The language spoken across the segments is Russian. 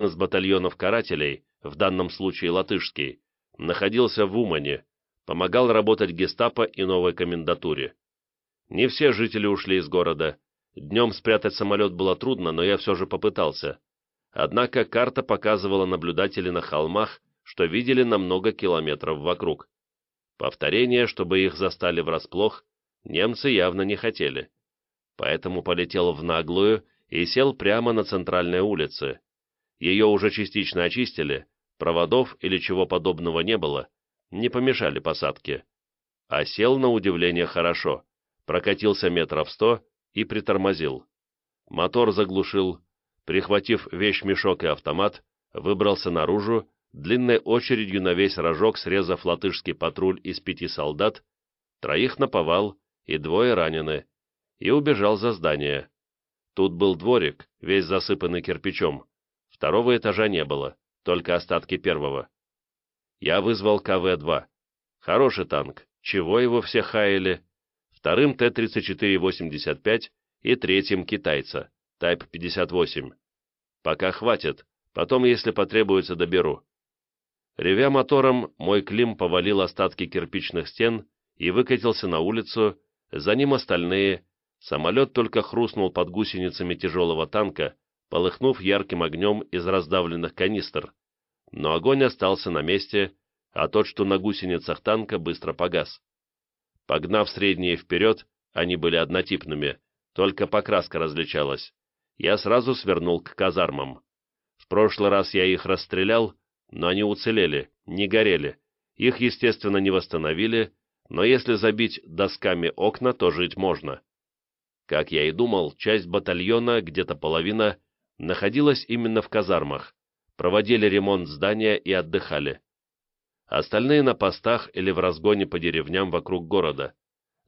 из батальонов карателей, в данном случае латышский, находился в Умане, помогал работать гестапо и новой комендатуре. Не все жители ушли из города. Днем спрятать самолет было трудно, но я все же попытался. Однако карта показывала наблюдатели на холмах, что видели на много километров вокруг. Повторение, чтобы их застали врасплох, немцы явно не хотели. Поэтому полетел в наглую и сел прямо на центральной улице. Ее уже частично очистили, проводов или чего подобного не было, не помешали посадке. А сел на удивление хорошо, прокатился метров сто и притормозил. Мотор заглушил, прихватив вещмешок и автомат, выбрался наружу, длинной очередью на весь рожок срезав латышский патруль из пяти солдат, троих наповал и двое ранены, и убежал за здание. Тут был дворик, весь засыпанный кирпичом. Второго этажа не было, только остатки первого. Я вызвал КВ-2. Хороший танк, чего его все хаяли? Вторым Т-34-85 и третьим китайца, Type 58. Пока хватит, потом, если потребуется, доберу. Ревя мотором, мой Клим повалил остатки кирпичных стен и выкатился на улицу, за ним остальные. Самолет только хрустнул под гусеницами тяжелого танка, полыхнув ярким огнем из раздавленных канистр. Но огонь остался на месте, а тот, что на гусеницах танка, быстро погас. Погнав средние вперед, они были однотипными, только покраска различалась. Я сразу свернул к казармам. В прошлый раз я их расстрелял, но они уцелели, не горели. Их, естественно, не восстановили, но если забить досками окна, то жить можно. Как я и думал, часть батальона, где-то половина, находилась именно в казармах, проводили ремонт здания и отдыхали. Остальные на постах или в разгоне по деревням вокруг города.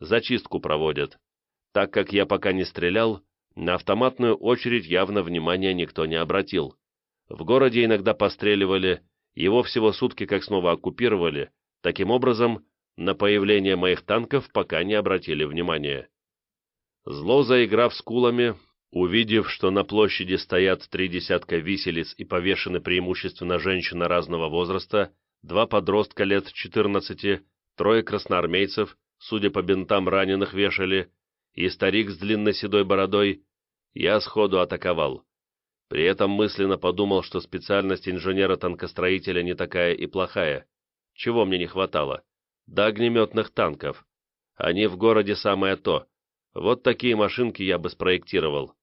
Зачистку проводят. Так как я пока не стрелял, на автоматную очередь явно внимания никто не обратил. В городе иногда постреливали, его всего сутки как снова оккупировали, таким образом, на появление моих танков пока не обратили внимания. Зло заиграв с кулами, увидев, что на площади стоят три десятка виселиц и повешены преимущественно женщины разного возраста, два подростка лет 14, трое красноармейцев, судя по бинтам раненых вешали, и старик с длинной седой бородой, я сходу атаковал. При этом мысленно подумал, что специальность инженера-танкостроителя не такая и плохая. Чего мне не хватало? До огнеметных танков. Они в городе самое то. Вот такие машинки я бы спроектировал.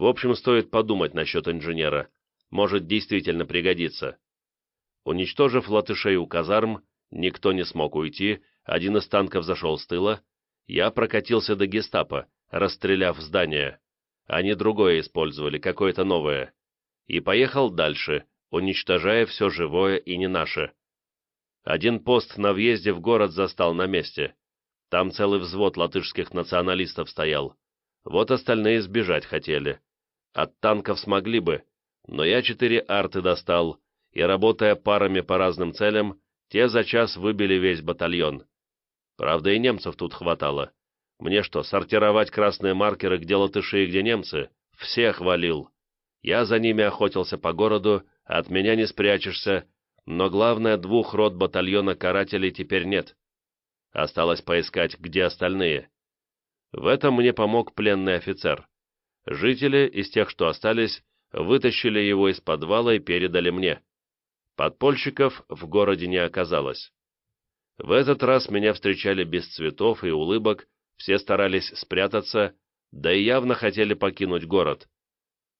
В общем, стоит подумать насчет инженера. Может, действительно пригодится. Уничтожив латышей у казарм, никто не смог уйти, один из танков зашел с тыла. Я прокатился до гестапо, расстреляв здание они другое использовали, какое-то новое, и поехал дальше, уничтожая все живое и не наше. Один пост на въезде в город застал на месте. Там целый взвод латышских националистов стоял. Вот остальные сбежать хотели. От танков смогли бы, но я четыре арты достал, и, работая парами по разным целям, те за час выбили весь батальон. Правда, и немцев тут хватало. Мне что, сортировать красные маркеры, где латыши и где немцы? Всех валил. Я за ними охотился по городу, от меня не спрячешься, но главное, двух рот батальона карателей теперь нет. Осталось поискать, где остальные. В этом мне помог пленный офицер. Жители, из тех, что остались, вытащили его из подвала и передали мне. Подпольщиков в городе не оказалось. В этот раз меня встречали без цветов и улыбок, все старались спрятаться, да и явно хотели покинуть город.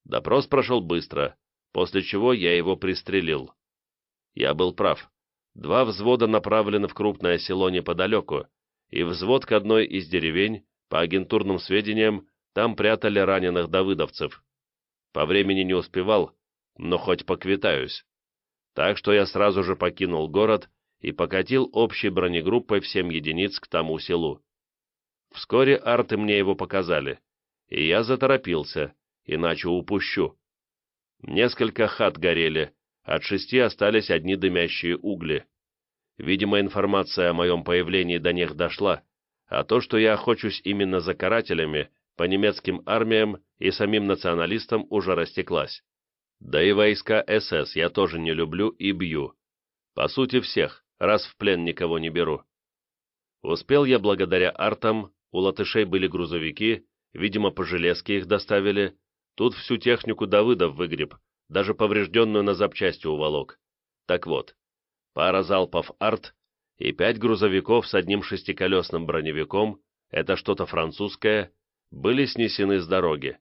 Допрос прошел быстро, после чего я его пристрелил. Я был прав. Два взвода направлены в крупное село неподалеку, и взвод к одной из деревень, по агентурным сведениям, там прятали раненых давыдовцев. По времени не успевал, но хоть поквитаюсь. Так что я сразу же покинул город и покатил общей бронегруппой в семь единиц к тому селу. Вскоре арты мне его показали, и я заторопился, иначе упущу. Несколько хат горели, от шести остались одни дымящие угли. Видимо, информация о моем появлении до них дошла, а то, что я охочусь именно за карателями, по немецким армиям и самим националистам уже растеклась. Да и войска СС я тоже не люблю и бью. По сути всех, раз в плен никого не беру. Успел я благодаря артам, у латышей были грузовики, видимо, по железке их доставили, тут всю технику Давыдов выгреб, даже поврежденную на запчасти уволок. Так вот, пара залпов арт и пять грузовиков с одним шестиколесным броневиком, это что-то французское, были снесены с дороги.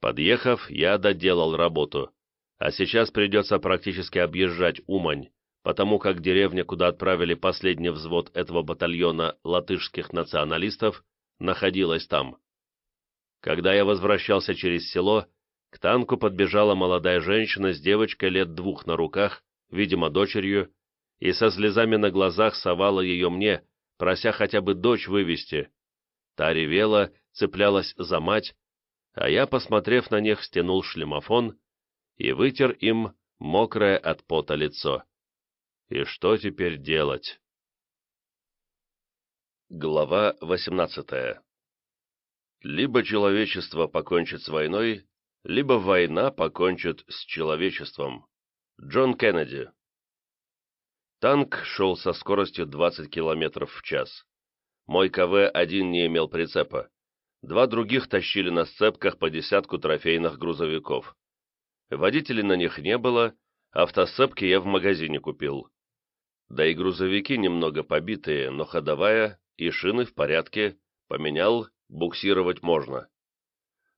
Подъехав, я доделал работу, а сейчас придется практически объезжать Умань, потому как деревня, куда отправили последний взвод этого батальона латышских националистов, находилась там. Когда я возвращался через село, к танку подбежала молодая женщина с девочкой лет двух на руках, видимо, дочерью, и со слезами на глазах совала ее мне, прося хотя бы дочь вывести. Та ревела, цеплялась за мать, а я, посмотрев на них, стянул шлемофон и вытер им мокрое от пота лицо. И что теперь делать? Глава 18 Либо человечество покончит с войной, либо война покончит с человечеством. Джон Кеннеди Танк шел со скоростью 20 км в час. Мой КВ-1 не имел прицепа. Два других тащили на сцепках по десятку трофейных грузовиков. Водителей на них не было, автосцепки я в магазине купил. Да и грузовики немного побитые, но ходовая и шины в порядке, поменял, буксировать можно.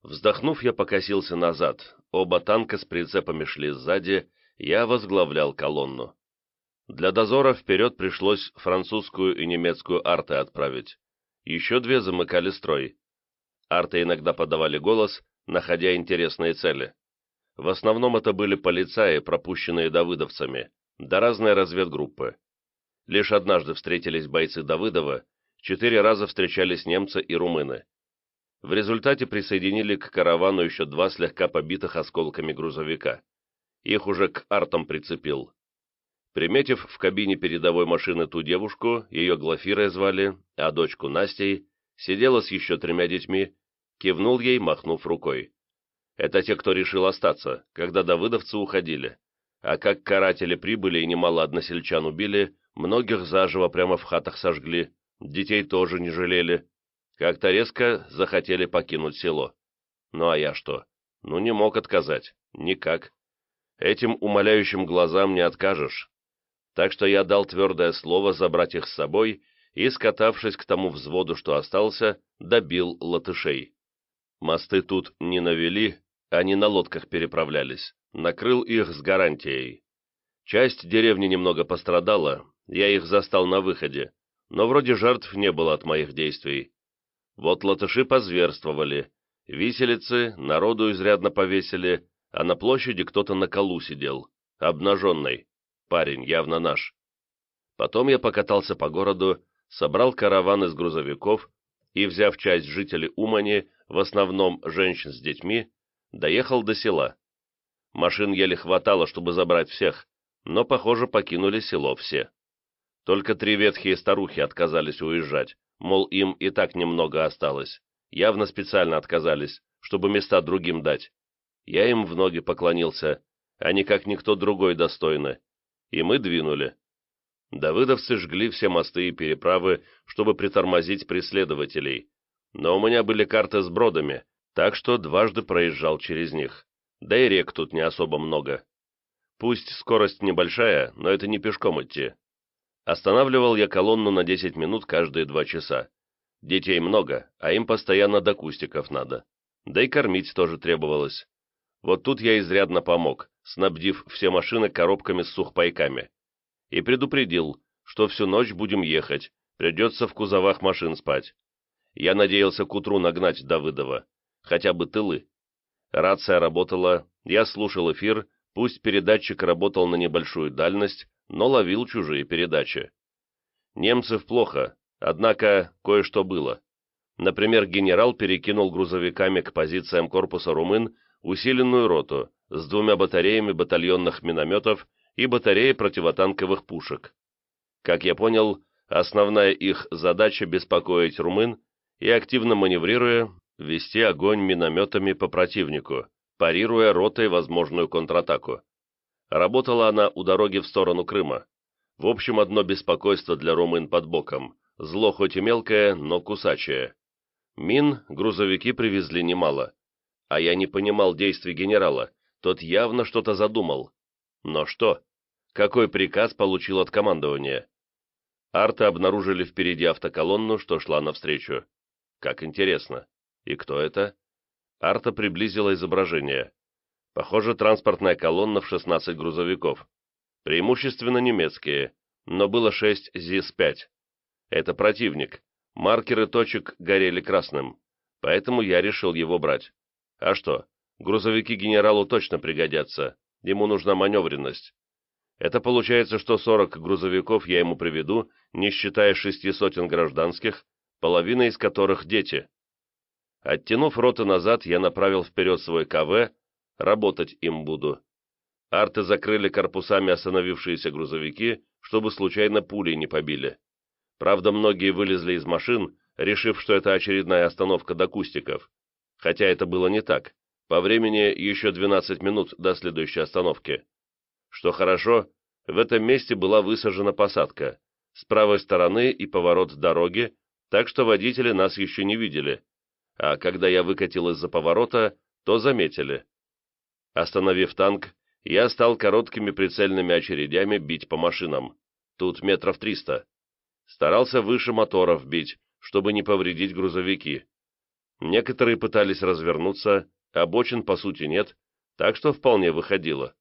Вздохнув, я покосился назад, оба танка с прицепами шли сзади, я возглавлял колонну. Для дозора вперед пришлось французскую и немецкую арты отправить. Еще две замыкали строй. Арты иногда подавали голос, находя интересные цели. В основном это были полицаи, пропущенные давыдовцами, да разные разведгруппы. Лишь однажды встретились бойцы Давыдова, четыре раза встречались немцы и румыны. В результате присоединили к каравану еще два слегка побитых осколками грузовика. Их уже к артам прицепил. Приметив в кабине передовой машины ту девушку, ее Глафирой звали, а дочку Настей, сидела с еще тремя детьми, кивнул ей, махнув рукой. Это те, кто решил остаться, когда давыдовцы уходили. А как каратели прибыли и немало односельчан убили, многих заживо прямо в хатах сожгли, детей тоже не жалели. Как-то резко захотели покинуть село. Ну а я что? Ну не мог отказать. Никак. Этим умоляющим глазам не откажешь так что я дал твердое слово забрать их с собой и, скатавшись к тому взводу, что остался, добил латышей. Мосты тут не навели, они на лодках переправлялись, накрыл их с гарантией. Часть деревни немного пострадала, я их застал на выходе, но вроде жертв не было от моих действий. Вот латыши позверствовали, виселицы народу изрядно повесили, а на площади кто-то на колу сидел, обнаженный парень, явно наш. Потом я покатался по городу, собрал караван из грузовиков и, взяв часть жителей Умани, в основном женщин с детьми, доехал до села. Машин еле хватало, чтобы забрать всех, но, похоже, покинули село все. Только три ветхие старухи отказались уезжать, мол, им и так немного осталось. Явно специально отказались, чтобы места другим дать. Я им в ноги поклонился, они как никто другой достойны, и мы двинули. Давыдовцы жгли все мосты и переправы, чтобы притормозить преследователей, но у меня были карты с бродами, так что дважды проезжал через них. Да и рек тут не особо много. Пусть скорость небольшая, но это не пешком идти. Останавливал я колонну на 10 минут каждые два часа. Детей много, а им постоянно до кустиков надо. Да и кормить тоже требовалось. Вот тут я изрядно помог, снабдив все машины коробками с сухпайками. И предупредил, что всю ночь будем ехать, придется в кузовах машин спать. Я надеялся к утру нагнать Давыдова, хотя бы тылы. Рация работала, я слушал эфир, пусть передатчик работал на небольшую дальность, но ловил чужие передачи. Немцев плохо, однако кое-что было. Например, генерал перекинул грузовиками к позициям корпуса румын усиленную роту, с двумя батареями батальонных минометов и батареей противотанковых пушек. Как я понял, основная их задача беспокоить румын и, активно маневрируя, вести огонь минометами по противнику, парируя ротой возможную контратаку. Работала она у дороги в сторону Крыма. В общем, одно беспокойство для румын под боком. Зло хоть и мелкое, но кусачее. Мин грузовики привезли немало. А я не понимал действий генерала, тот явно что-то задумал. Но что? Какой приказ получил от командования? Арты обнаружили впереди автоколонну, что шла навстречу. Как интересно. И кто это? Арта приблизила изображение. Похоже, транспортная колонна в 16 грузовиков. Преимущественно немецкие, но было 6 ЗИС-5. Это противник. Маркеры точек горели красным, поэтому я решил его брать. А что, грузовики генералу точно пригодятся, ему нужна маневренность. Это получается, что 40 грузовиков я ему приведу, не считая шести сотен гражданских, половина из которых дети. Оттянув роты назад, я направил вперед свой КВ, работать им буду. Арты закрыли корпусами остановившиеся грузовики, чтобы случайно пули не побили. Правда, многие вылезли из машин, решив, что это очередная остановка до кустиков. Хотя это было не так. По времени еще 12 минут до следующей остановки. Что хорошо, в этом месте была высажена посадка. С правой стороны и поворот дороги, так что водители нас еще не видели. А когда я выкатил из-за поворота, то заметили. Остановив танк, я стал короткими прицельными очередями бить по машинам. Тут метров триста. Старался выше моторов бить, чтобы не повредить грузовики. Некоторые пытались развернуться, обочин по сути нет, так что вполне выходило.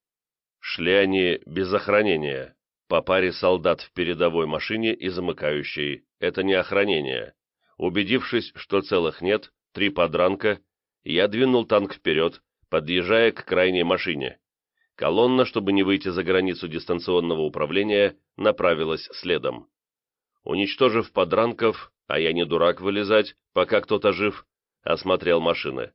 Шли они без охранения, по паре солдат в передовой машине и замыкающей. Это не охранение. Убедившись, что целых нет, три подранка, я двинул танк вперед, подъезжая к крайней машине. Колонна, чтобы не выйти за границу дистанционного управления, направилась следом. Уничтожив подранков, а я не дурак вылезать, пока кто-то жив, осмотрел машины.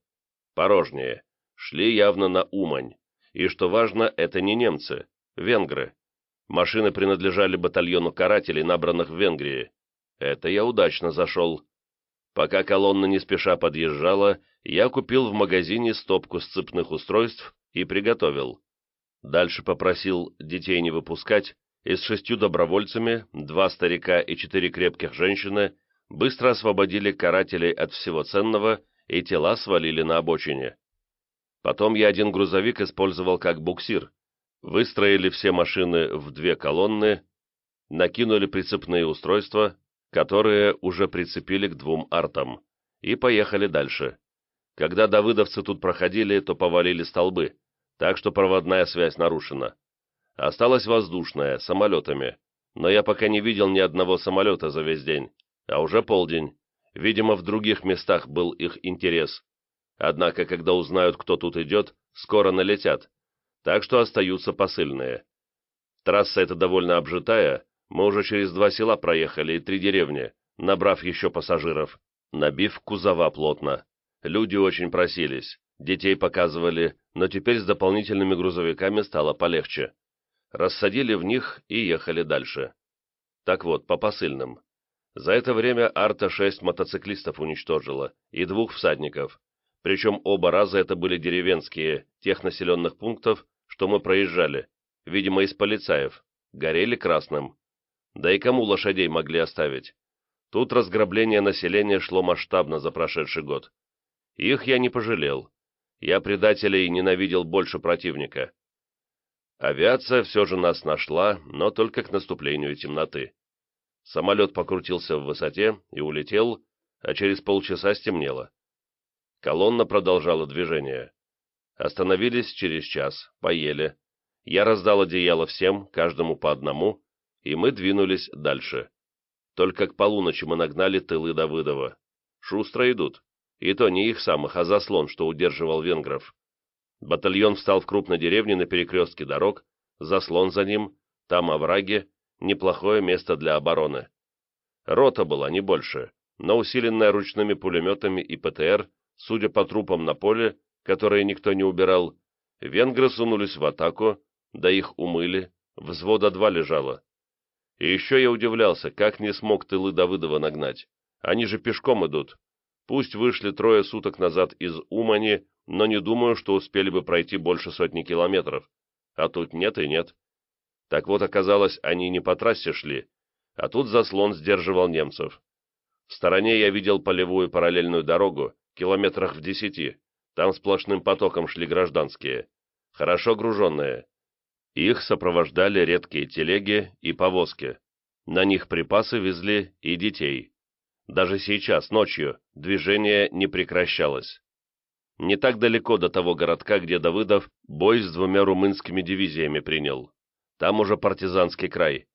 Порожнее. Шли явно на Умань. И что важно, это не немцы, венгры. Машины принадлежали батальону карателей, набранных в Венгрии. Это я удачно зашел. Пока колонна не спеша подъезжала, я купил в магазине стопку сцепных устройств и приготовил. Дальше попросил детей не выпускать, и с шестью добровольцами, два старика и четыре крепких женщины, быстро освободили карателей от всего ценного и тела свалили на обочине. Потом я один грузовик использовал как буксир. Выстроили все машины в две колонны, накинули прицепные устройства, которые уже прицепили к двум артам, и поехали дальше. Когда давыдовцы тут проходили, то повалили столбы, так что проводная связь нарушена. Осталась воздушная, самолетами, но я пока не видел ни одного самолета за весь день, а уже полдень. Видимо, в других местах был их интерес. Однако, когда узнают, кто тут идет, скоро налетят, так что остаются посыльные. Трасса эта довольно обжитая, мы уже через два села проехали и три деревни, набрав еще пассажиров, набив кузова плотно. Люди очень просились, детей показывали, но теперь с дополнительными грузовиками стало полегче рассадили в них и ехали дальше. Так вот, по посыльным. За это время Арта шесть мотоциклистов уничтожила и двух всадников, причем оба раза это были деревенские, тех населенных пунктов, что мы проезжали, видимо, из полицаев, горели красным. Да и кому лошадей могли оставить? Тут разграбление населения шло масштабно за прошедший год. Их я не пожалел. Я предателей ненавидел больше противника. Авиация все же нас нашла, но только к наступлению темноты. Самолет покрутился в высоте и улетел, а через полчаса стемнело. Колонна продолжала движение. Остановились через час, поели. Я раздал одеяло всем, каждому по одному, и мы двинулись дальше. Только к полуночи мы нагнали тылы Давыдова. Шустро идут. И то не их самых, а заслон, что удерживал венгров. Батальон встал в крупной деревне на перекрестке дорог, заслон за ним, там овраги, неплохое место для обороны. Рота была не больше, но усиленная ручными пулеметами и ПТР, судя по трупам на поле, которые никто не убирал, венгры сунулись в атаку, да их умыли, взвода два лежало. И еще я удивлялся, как не смог тылы Давыдова нагнать. Они же пешком идут. Пусть вышли трое суток назад из Умани, но не думаю, что успели бы пройти больше сотни километров. А тут нет и нет. Так вот, оказалось, они не по трассе шли, а тут заслон сдерживал немцев. В стороне я видел полевую параллельную дорогу, километрах в десяти. Там сплошным потоком шли гражданские, хорошо груженные. Их сопровождали редкие телеги и повозки. На них припасы везли и детей. Даже сейчас, ночью, движение не прекращалось. Не так далеко до того городка, где Давыдов бой с двумя румынскими дивизиями принял. Там уже партизанский край.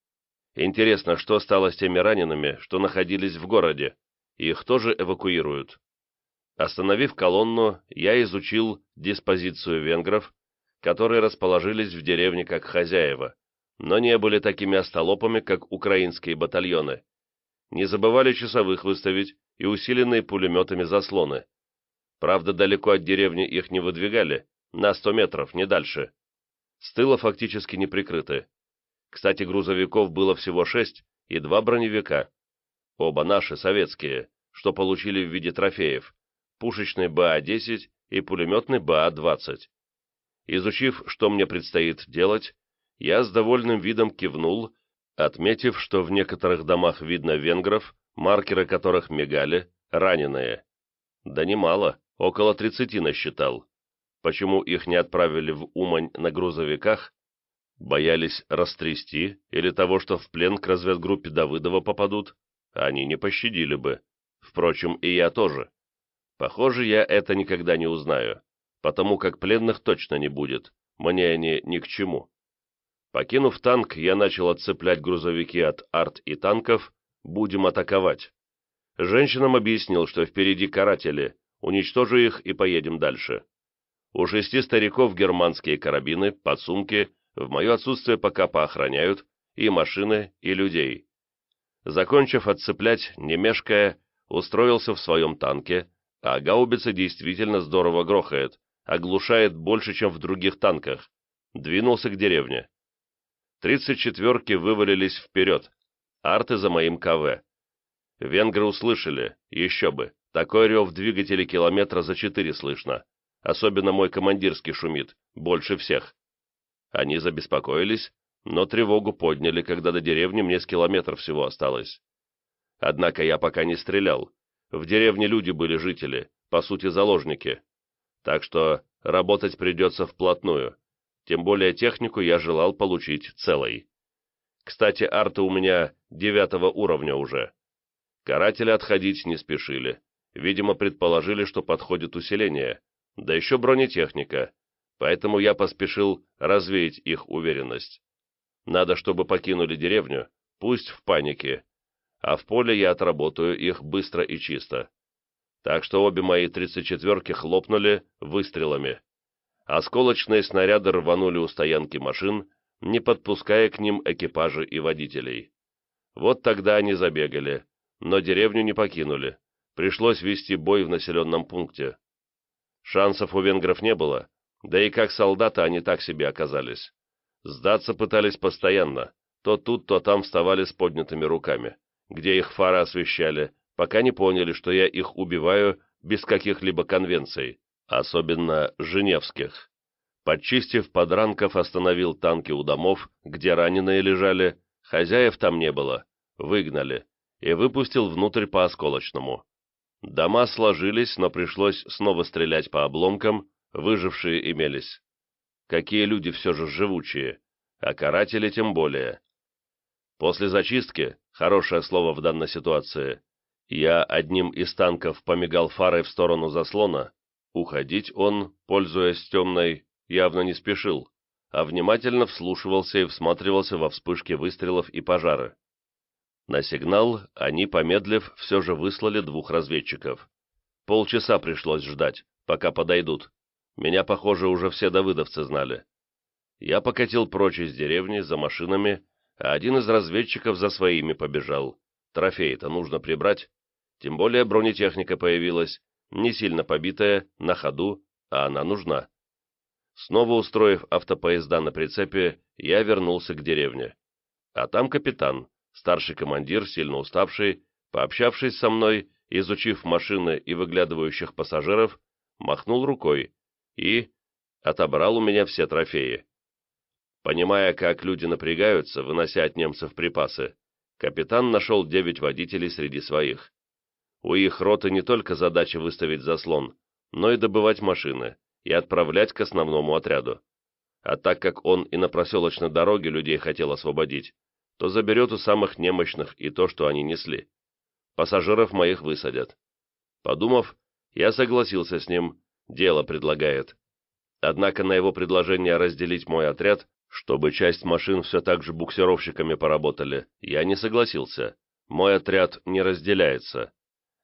Интересно, что стало с теми ранеными, что находились в городе? Их тоже эвакуируют. Остановив колонну, я изучил диспозицию венгров, которые расположились в деревне как хозяева, но не были такими остолопами, как украинские батальоны. Не забывали часовых выставить и усиленные пулеметами заслоны. Правда, далеко от деревни их не выдвигали, на 100 метров, не дальше. С тыла фактически не прикрыты. Кстати, грузовиков было всего шесть и два броневика. Оба наши, советские, что получили в виде трофеев, пушечный БА-10 и пулеметный БА-20. Изучив, что мне предстоит делать, я с довольным видом кивнул, отметив, что в некоторых домах видно венгров, маркеры которых мигали, раненые. Да немало, около 30 насчитал. Почему их не отправили в Умань на грузовиках, Боялись растрясти или того, что в плен к разведгруппе Давыдова попадут, они не пощадили бы. Впрочем, и я тоже. Похоже, я это никогда не узнаю, потому как пленных точно не будет, мне они ни к чему. Покинув танк, я начал отцеплять грузовики от арт и танков, будем атаковать. Женщинам объяснил, что впереди каратели, уничтожу их и поедем дальше. У шести стариков германские карабины, подсумки в мое отсутствие пока поохраняют и машины, и людей. Закончив отцеплять, не мешкая, устроился в своем танке, а гаубица действительно здорово грохает, оглушает больше, чем в других танках. Двинулся к деревне. Тридцать четверки вывалились вперед, арты за моим КВ. Венгры услышали, еще бы, такой рев двигателей километра за четыре слышно. Особенно мой командирский шумит, больше всех. Они забеспокоились, но тревогу подняли, когда до деревни мне с километров всего осталось. Однако я пока не стрелял. В деревне люди были жители, по сути заложники. Так что работать придется вплотную. Тем более технику я желал получить целой. Кстати, арты у меня девятого уровня уже. Каратели отходить не спешили. Видимо, предположили, что подходит усиление. Да еще бронетехника поэтому я поспешил развеять их уверенность. Надо, чтобы покинули деревню, пусть в панике, а в поле я отработаю их быстро и чисто. Так что обе мои тридцать четверки хлопнули выстрелами. Осколочные снаряды рванули у стоянки машин, не подпуская к ним экипажи и водителей. Вот тогда они забегали, но деревню не покинули. Пришлось вести бой в населенном пункте. Шансов у венгров не было, да и как солдаты они так себе оказались. Сдаться пытались постоянно, то тут, то там вставали с поднятыми руками, где их фары освещали, пока не поняли, что я их убиваю без каких-либо конвенций, особенно женевских. Подчистив подранков, остановил танки у домов, где раненые лежали, хозяев там не было, выгнали, и выпустил внутрь по осколочному. Дома сложились, но пришлось снова стрелять по обломкам, выжившие имелись. Какие люди все же живучие, а каратели тем более. После зачистки, хорошее слово в данной ситуации, я одним из танков помигал фарой в сторону заслона, уходить он, пользуясь темной, явно не спешил, а внимательно вслушивался и всматривался во вспышки выстрелов и пожары. На сигнал они, помедлив, все же выслали двух разведчиков. Полчаса пришлось ждать, пока подойдут. Меня, похоже, уже все давыдовцы знали. Я покатил прочь из деревни за машинами, а один из разведчиков за своими побежал. Трофей-то нужно прибрать. Тем более бронетехника появилась, не сильно побитая, на ходу, а она нужна. Снова устроив автопоезда на прицепе, я вернулся к деревне. А там капитан, старший командир, сильно уставший, пообщавшись со мной, изучив машины и выглядывающих пассажиров, махнул рукой, и отобрал у меня все трофеи. Понимая, как люди напрягаются, вынося от немцев припасы, капитан нашел девять водителей среди своих. У их роты не только задача выставить заслон, но и добывать машины и отправлять к основному отряду. А так как он и на проселочной дороге людей хотел освободить, то заберет у самых немощных и то, что они несли. Пассажиров моих высадят. Подумав, я согласился с ним, дело предлагает. Однако на его предложение разделить мой отряд чтобы часть машин все так же буксировщиками поработали, я не согласился. Мой отряд не разделяется.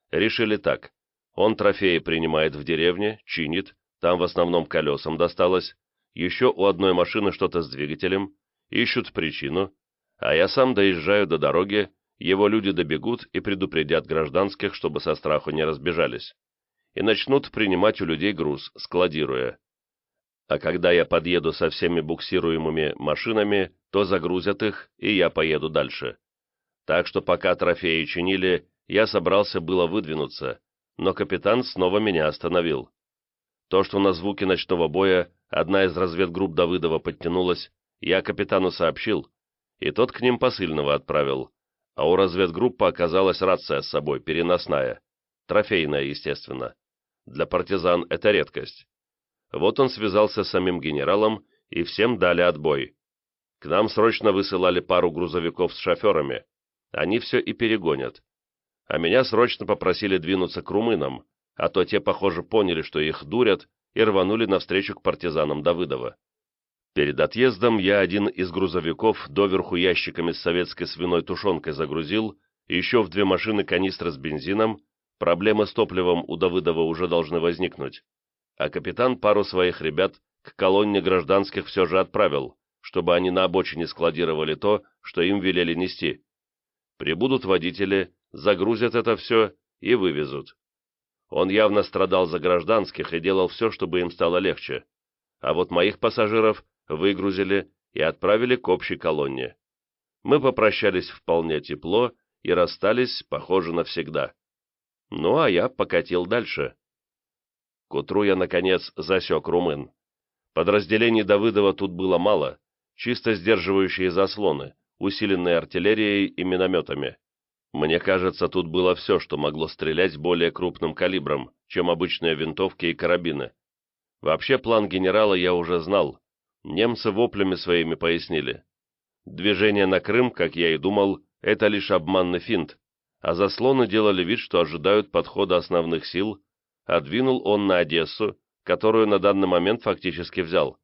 Решили так. Он трофеи принимает в деревне, чинит, там в основном колесам досталось, еще у одной машины что-то с двигателем, ищут причину, а я сам доезжаю до дороги, его люди добегут и предупредят гражданских, чтобы со страху не разбежались, и начнут принимать у людей груз, складируя а когда я подъеду со всеми буксируемыми машинами, то загрузят их, и я поеду дальше. Так что пока трофеи чинили, я собрался было выдвинуться, но капитан снова меня остановил. То, что на звуки ночного боя одна из разведгрупп Давыдова подтянулась, я капитану сообщил, и тот к ним посыльного отправил, а у разведгруппы оказалась рация с собой, переносная, трофейная, естественно. Для партизан это редкость. Вот он связался с самим генералом, и всем дали отбой. К нам срочно высылали пару грузовиков с шоферами. Они все и перегонят. А меня срочно попросили двинуться к румынам, а то те, похоже, поняли, что их дурят, и рванули навстречу к партизанам Давыдова. Перед отъездом я один из грузовиков доверху ящиками с советской свиной тушенкой загрузил, еще в две машины канистры с бензином, проблемы с топливом у Давыдова уже должны возникнуть а капитан пару своих ребят к колонне гражданских все же отправил, чтобы они на обочине складировали то, что им велели нести. Прибудут водители, загрузят это все и вывезут. Он явно страдал за гражданских и делал все, чтобы им стало легче. А вот моих пассажиров выгрузили и отправили к общей колонне. Мы попрощались вполне тепло и расстались, похоже, навсегда. Ну, а я покатил дальше. К утру я, наконец, засек румын. Подразделений Давыдова тут было мало, чисто сдерживающие заслоны, усиленные артиллерией и минометами. Мне кажется, тут было все, что могло стрелять более крупным калибром, чем обычные винтовки и карабины. Вообще план генерала я уже знал. Немцы воплями своими пояснили. Движение на Крым, как я и думал, это лишь обманный финт, а заслоны делали вид, что ожидают подхода основных сил, а двинул он на Одессу, которую на данный момент фактически взял.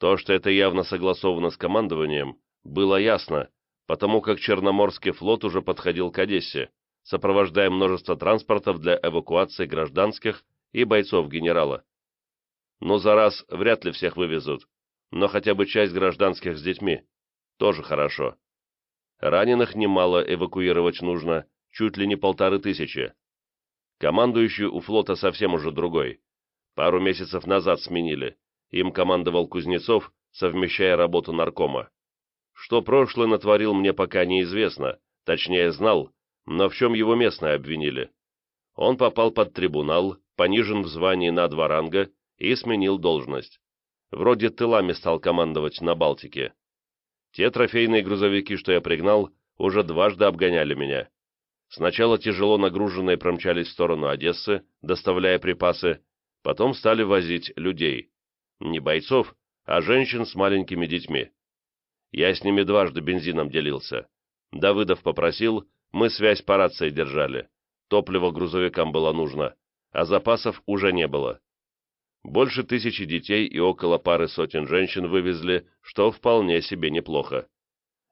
То, что это явно согласовано с командованием, было ясно, потому как Черноморский флот уже подходил к Одессе, сопровождая множество транспортов для эвакуации гражданских и бойцов генерала. Ну, за раз вряд ли всех вывезут, но хотя бы часть гражданских с детьми. Тоже хорошо. Раненых немало эвакуировать нужно, чуть ли не полторы тысячи. Командующий у флота совсем уже другой. Пару месяцев назад сменили. Им командовал Кузнецов, совмещая работу наркома. Что прошлое натворил, мне пока неизвестно, точнее знал, но в чем его местные обвинили. Он попал под трибунал, понижен в звании на два ранга и сменил должность. Вроде тылами стал командовать на Балтике. Те трофейные грузовики, что я пригнал, уже дважды обгоняли меня. Сначала тяжело нагруженные промчались в сторону Одессы, доставляя припасы, потом стали возить людей. Не бойцов, а женщин с маленькими детьми. Я с ними дважды бензином делился. Давыдов попросил, мы связь по рации держали. Топливо грузовикам было нужно, а запасов уже не было. Больше тысячи детей и около пары сотен женщин вывезли, что вполне себе неплохо.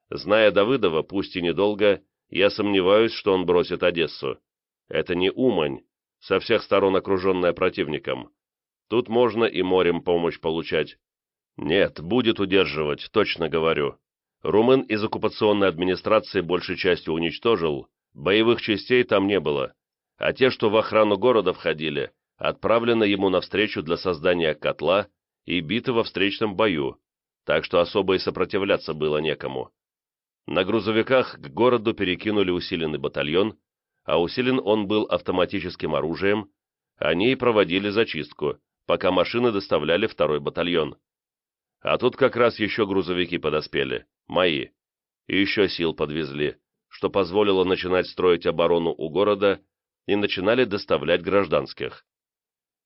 Зная Давыдова, пусть и недолго, я сомневаюсь, что он бросит Одессу. Это не Умань, со всех сторон окруженная противником. Тут можно и морем помощь получать. Нет, будет удерживать, точно говорю. Румын из оккупационной администрации большей частью уничтожил, боевых частей там не было, а те, что в охрану города входили, отправлены ему навстречу для создания котла и биты во встречном бою, так что особо и сопротивляться было некому. На грузовиках к городу перекинули усиленный батальон, а усилен он был автоматическим оружием, они и проводили зачистку, пока машины доставляли второй батальон. А тут как раз еще грузовики подоспели, мои, и еще сил подвезли, что позволило начинать строить оборону у города и начинали доставлять гражданских.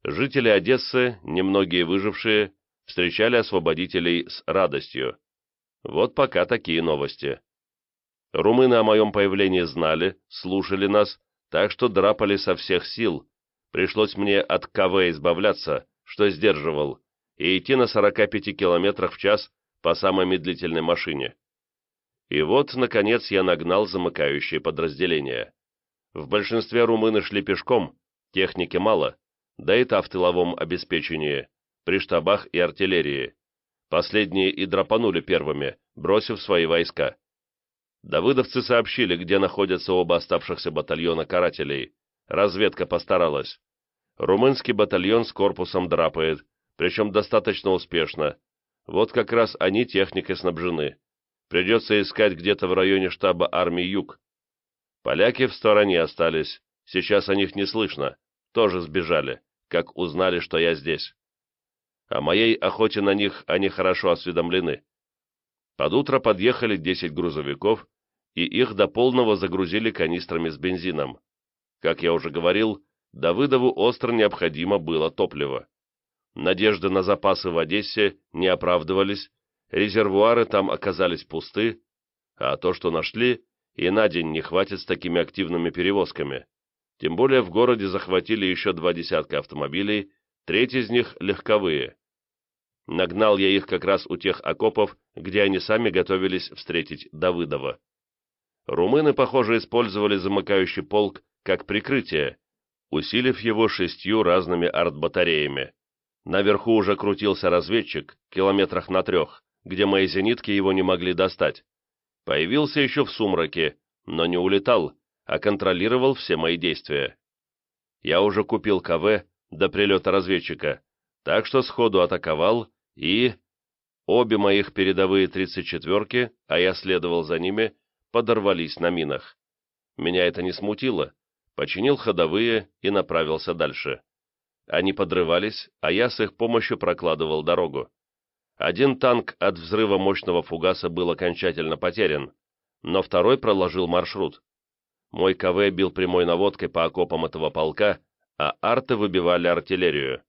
Жители Одессы, немногие выжившие, встречали освободителей с радостью. Вот пока такие новости. Румыны о моем появлении знали, слушали нас, так что драпали со всех сил. Пришлось мне от КВ избавляться, что сдерживал, и идти на 45 километрах в час по самой медлительной машине. И вот, наконец, я нагнал замыкающие подразделения. В большинстве румыны шли пешком, техники мало, да и та в тыловом обеспечении, при штабах и артиллерии. Последние и драпанули первыми, бросив свои войска. Давыдовцы сообщили, где находятся оба оставшихся батальона карателей. Разведка постаралась. Румынский батальон с корпусом драпает, причем достаточно успешно. Вот как раз они техникой снабжены. Придется искать где-то в районе штаба армии Юг. Поляки в стороне остались, сейчас о них не слышно, тоже сбежали, как узнали, что я здесь. О моей охоте на них они хорошо осведомлены. Под утро подъехали 10 грузовиков, и их до полного загрузили канистрами с бензином. Как я уже говорил, Давыдову остро необходимо было топливо. Надежды на запасы в Одессе не оправдывались, резервуары там оказались пусты, а то, что нашли, и на день не хватит с такими активными перевозками. Тем более в городе захватили еще два десятка автомобилей, треть из них легковые. Нагнал я их как раз у тех окопов, где они сами готовились встретить Давыдова. Румыны, похоже, использовали замыкающий полк как прикрытие, усилив его шестью разными артбатареями. Наверху уже крутился разведчик, километрах на трех, где мои зенитки его не могли достать. Появился еще в сумраке, но не улетал, а контролировал все мои действия. Я уже купил КВ до прилета разведчика, так что сходу атаковал и... Обе моих передовые 34-ки, а я следовал за ними, подорвались на минах. Меня это не смутило. Починил ходовые и направился дальше. Они подрывались, а я с их помощью прокладывал дорогу. Один танк от взрыва мощного фугаса был окончательно потерян, но второй проложил маршрут. Мой КВ бил прямой наводкой по окопам этого полка, а арты выбивали артиллерию.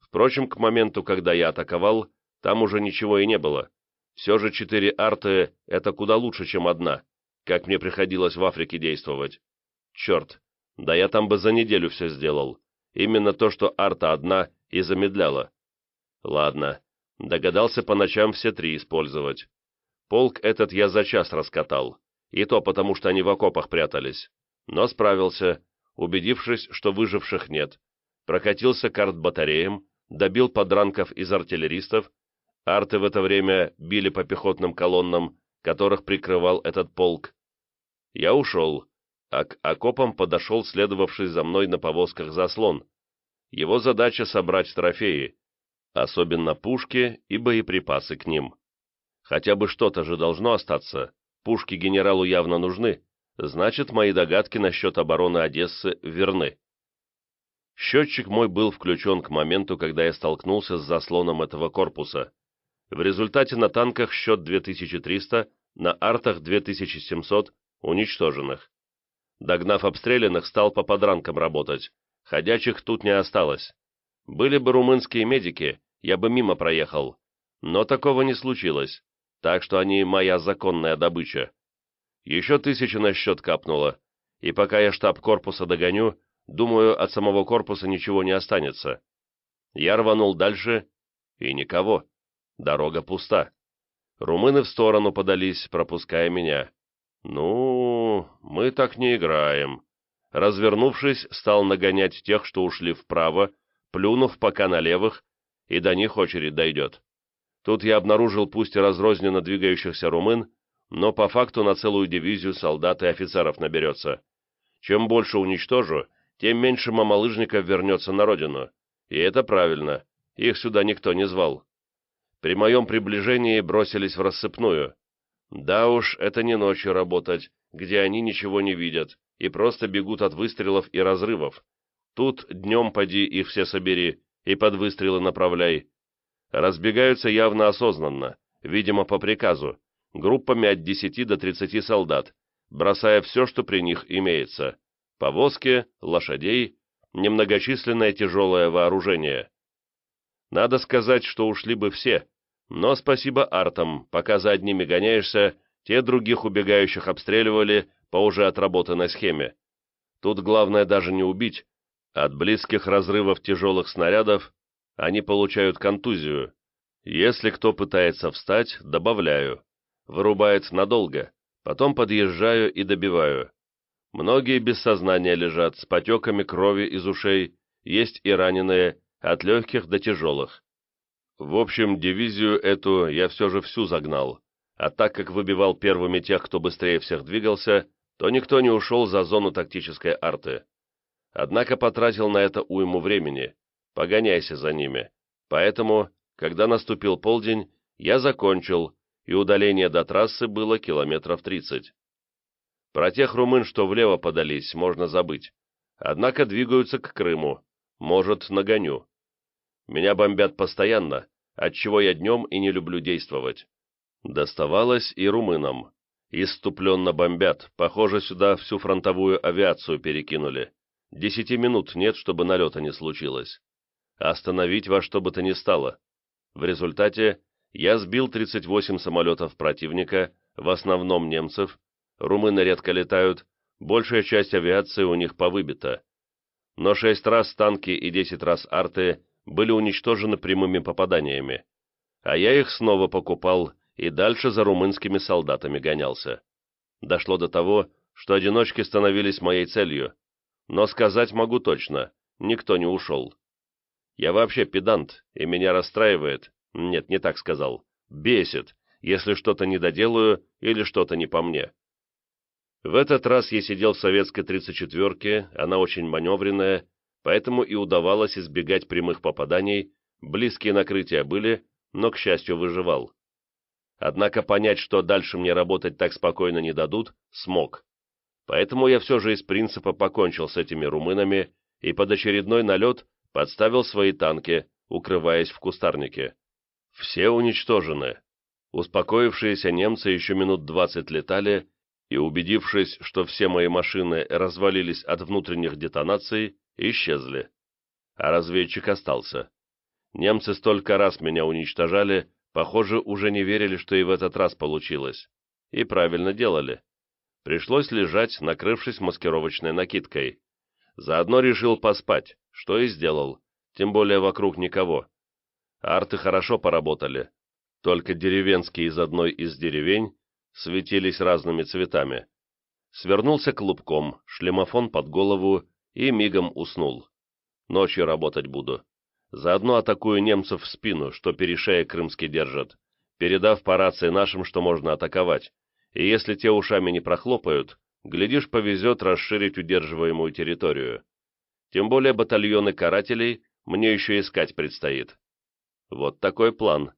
Впрочем, к моменту, когда я атаковал, там уже ничего и не было. Все же четыре арты — это куда лучше, чем одна, как мне приходилось в Африке действовать. Черт, да я там бы за неделю все сделал. Именно то, что арта одна и замедляла. Ладно, Догадался по ночам все три использовать. Полк этот я за час раскатал, и то потому, что они в окопах прятались. Но справился, убедившись, что выживших нет. Прокатился к артбатареям, добил подранков из артиллеристов, арты в это время били по пехотным колоннам, которых прикрывал этот полк. Я ушел, а к окопам подошел следовавший за мной на повозках заслон. Его задача — собрать трофеи, особенно пушки и боеприпасы к ним. Хотя бы что-то же должно остаться, пушки генералу явно нужны, значит, мои догадки насчет обороны Одессы верны. Счетчик мой был включен к моменту, когда я столкнулся с заслоном этого корпуса. В результате на танках счет 2300, на артах 2700 уничтоженных. Догнав обстрелянных, стал по подранкам работать. Ходячих тут не осталось. Были бы румынские медики, я бы мимо проехал. Но такого не случилось, так что они моя законная добыча. Еще тысяча на счет капнуло, и пока я штаб корпуса догоню, думаю, от самого корпуса ничего не останется. Я рванул дальше, и никого. Дорога пуста. Румыны в сторону подались, пропуская меня. Ну, мы так не играем. Развернувшись, стал нагонять тех, что ушли вправо, плюнув пока на левых, и до них очередь дойдет. Тут я обнаружил пусть и разрозненно двигающихся румын, но по факту на целую дивизию солдат и офицеров наберется. Чем больше уничтожу, тем меньше мамалыжников вернется на родину. И это правильно, их сюда никто не звал. При моем приближении бросились в рассыпную. Да уж, это не ночью работать, где они ничего не видят и просто бегут от выстрелов и разрывов. Тут днем поди их все собери, и под выстрелы направляй. Разбегаются явно осознанно, видимо, по приказу, группами от 10 до 30 солдат, бросая все, что при них имеется. Повозки, лошадей, немногочисленное тяжелое вооружение. Надо сказать, что ушли бы все, но спасибо артам, пока за одними гоняешься, те других убегающих обстреливали по уже отработанной схеме. Тут главное даже не убить. От близких разрывов тяжелых снарядов они получают контузию. Если кто пытается встать, добавляю. Вырубает надолго, потом подъезжаю и добиваю. Многие без сознания лежат, с потеками крови из ушей, есть и раненые, от легких до тяжелых. В общем, дивизию эту я все же всю загнал, а так как выбивал первыми тех, кто быстрее всех двигался, то никто не ушел за зону тактической арты. Однако потратил на это уйму времени, погоняйся за ними. Поэтому, когда наступил полдень, я закончил, и удаление до трассы было километров тридцать. Про тех румын, что влево подались, можно забыть. Однако двигаются к Крыму, может, нагоню. Меня бомбят постоянно, отчего я днем и не люблю действовать. Доставалось и румынам. Иступленно бомбят, похоже, сюда всю фронтовую авиацию перекинули. Десяти минут нет, чтобы налета не случилось. Остановить во что бы то ни стало. В результате я сбил 38 самолетов противника, в основном немцев, румыны редко летают, большая часть авиации у них повыбита. Но шесть раз танки и десять раз арты были уничтожены прямыми попаданиями, а я их снова покупал и дальше за румынскими солдатами гонялся. Дошло до того, что одиночки становились моей целью, но сказать могу точно, никто не ушел. Я вообще педант, и меня расстраивает, нет, не так сказал, бесит, если что-то не доделаю или что-то не по мне. В этот раз я сидел в советской 34-ке, она очень маневренная, поэтому и удавалось избегать прямых попаданий, близкие накрытия были, но, к счастью, выживал. Однако понять, что дальше мне работать так спокойно не дадут, смог. Поэтому я все же из принципа покончил с этими румынами и под очередной налет подставил свои танки, укрываясь в кустарнике. Все уничтожены. Успокоившиеся немцы еще минут двадцать летали, и, убедившись, что все мои машины развалились от внутренних детонаций, исчезли. А разведчик остался. Немцы столько раз меня уничтожали, похоже, уже не верили, что и в этот раз получилось. И правильно делали. Пришлось лежать, накрывшись маскировочной накидкой. Заодно решил поспать, что и сделал, тем более вокруг никого. Арты хорошо поработали. Только деревенские из одной из деревень светились разными цветами. Свернулся клубком, шлемофон под голову и мигом уснул. Ночью работать буду. Заодно атакую немцев в спину, что перешея крымский держат, передав по рации нашим, что можно атаковать, и если те ушами не прохлопают, глядишь, повезет расширить удерживаемую территорию. Тем более батальоны карателей мне еще искать предстоит. Вот такой план.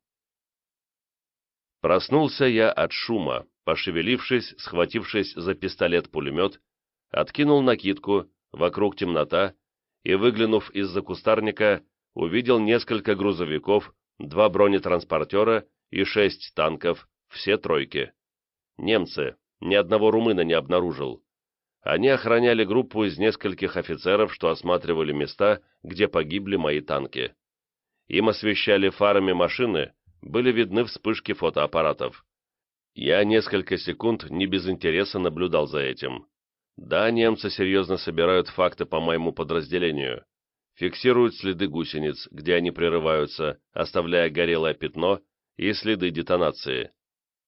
Проснулся я от шума, пошевелившись, схватившись за пистолет-пулемет, откинул накидку, вокруг темнота, и, выглянув из-за кустарника, увидел несколько грузовиков, два бронетранспортера и шесть танков, все тройки. Немцы, ни одного румына не обнаружил. Они охраняли группу из нескольких офицеров, что осматривали места, где погибли мои танки. Им освещали фарами машины, были видны вспышки фотоаппаратов. Я несколько секунд не без интереса наблюдал за этим. Да, немцы серьезно собирают факты по моему подразделению. Фиксируют следы гусениц, где они прерываются, оставляя горелое пятно и следы детонации.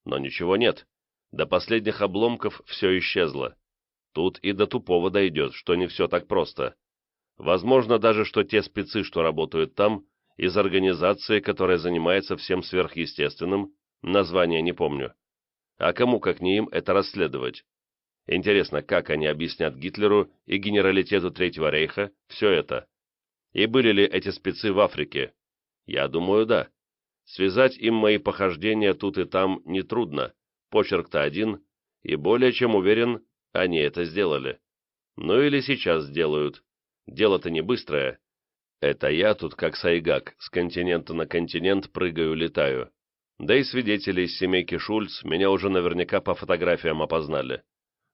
Но ничего нет. До последних обломков все исчезло. Тут и до тупого дойдет, что не все так просто. Возможно даже, что те спецы, что работают там, из организации, которая занимается всем сверхъестественным, название не помню. А кому, как не им, это расследовать? Интересно, как они объяснят Гитлеру и генералитету Третьего Рейха все это? И были ли эти спецы в Африке? Я думаю, да. Связать им мои похождения тут и там нетрудно, почерк-то один, и более чем уверен, они это сделали. Ну или сейчас сделают. Дело-то не быстрое, Это я тут, как Сайгак, с континента на континент прыгаю-летаю. Да и свидетели из семейки Шульц меня уже наверняка по фотографиям опознали.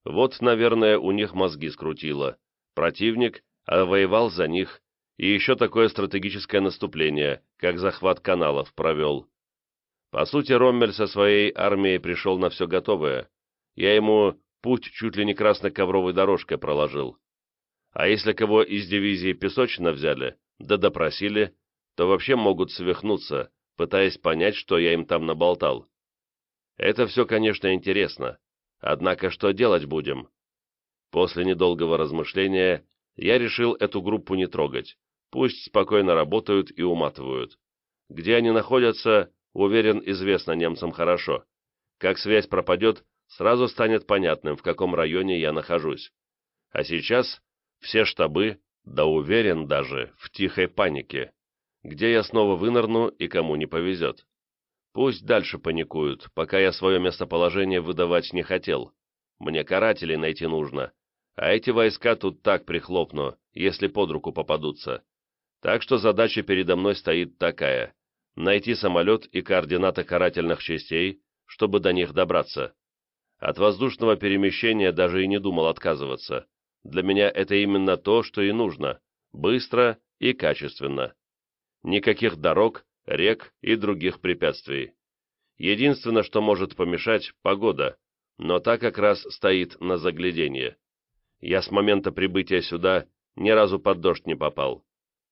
Вот, наверное, у них мозги скрутило. Противник, а воевал за них, и еще такое стратегическое наступление, как захват каналов, провел. По сути, Роммель со своей армией пришел на все готовое. Я ему путь чуть ли не красно-ковровой дорожкой проложил. А если кого из дивизии Песочно взяли, да допросили, то вообще могут свихнуться, пытаясь понять, что я им там наболтал. Это все, конечно, интересно. Однако что делать будем? После недолгого размышления я решил эту группу не трогать. Пусть спокойно работают и уматывают. Где они находятся, уверен, известно немцам хорошо. Как связь пропадет, сразу станет понятным, в каком районе я нахожусь. А сейчас все штабы, да уверен даже, в тихой панике. Где я снова вынырну и кому не повезет. Пусть дальше паникуют, пока я свое местоположение выдавать не хотел. Мне карателей найти нужно, а эти войска тут так прихлопну, если под руку попадутся. Так что задача передо мной стоит такая — найти самолет и координаты карательных частей, чтобы до них добраться. От воздушного перемещения даже и не думал отказываться. Для меня это именно то, что и нужно — быстро и качественно. Никаких дорог, рек и других препятствий. Единственное, что может помешать — погода, но та как раз стоит на загляденье. Я с момента прибытия сюда ни разу под дождь не попал.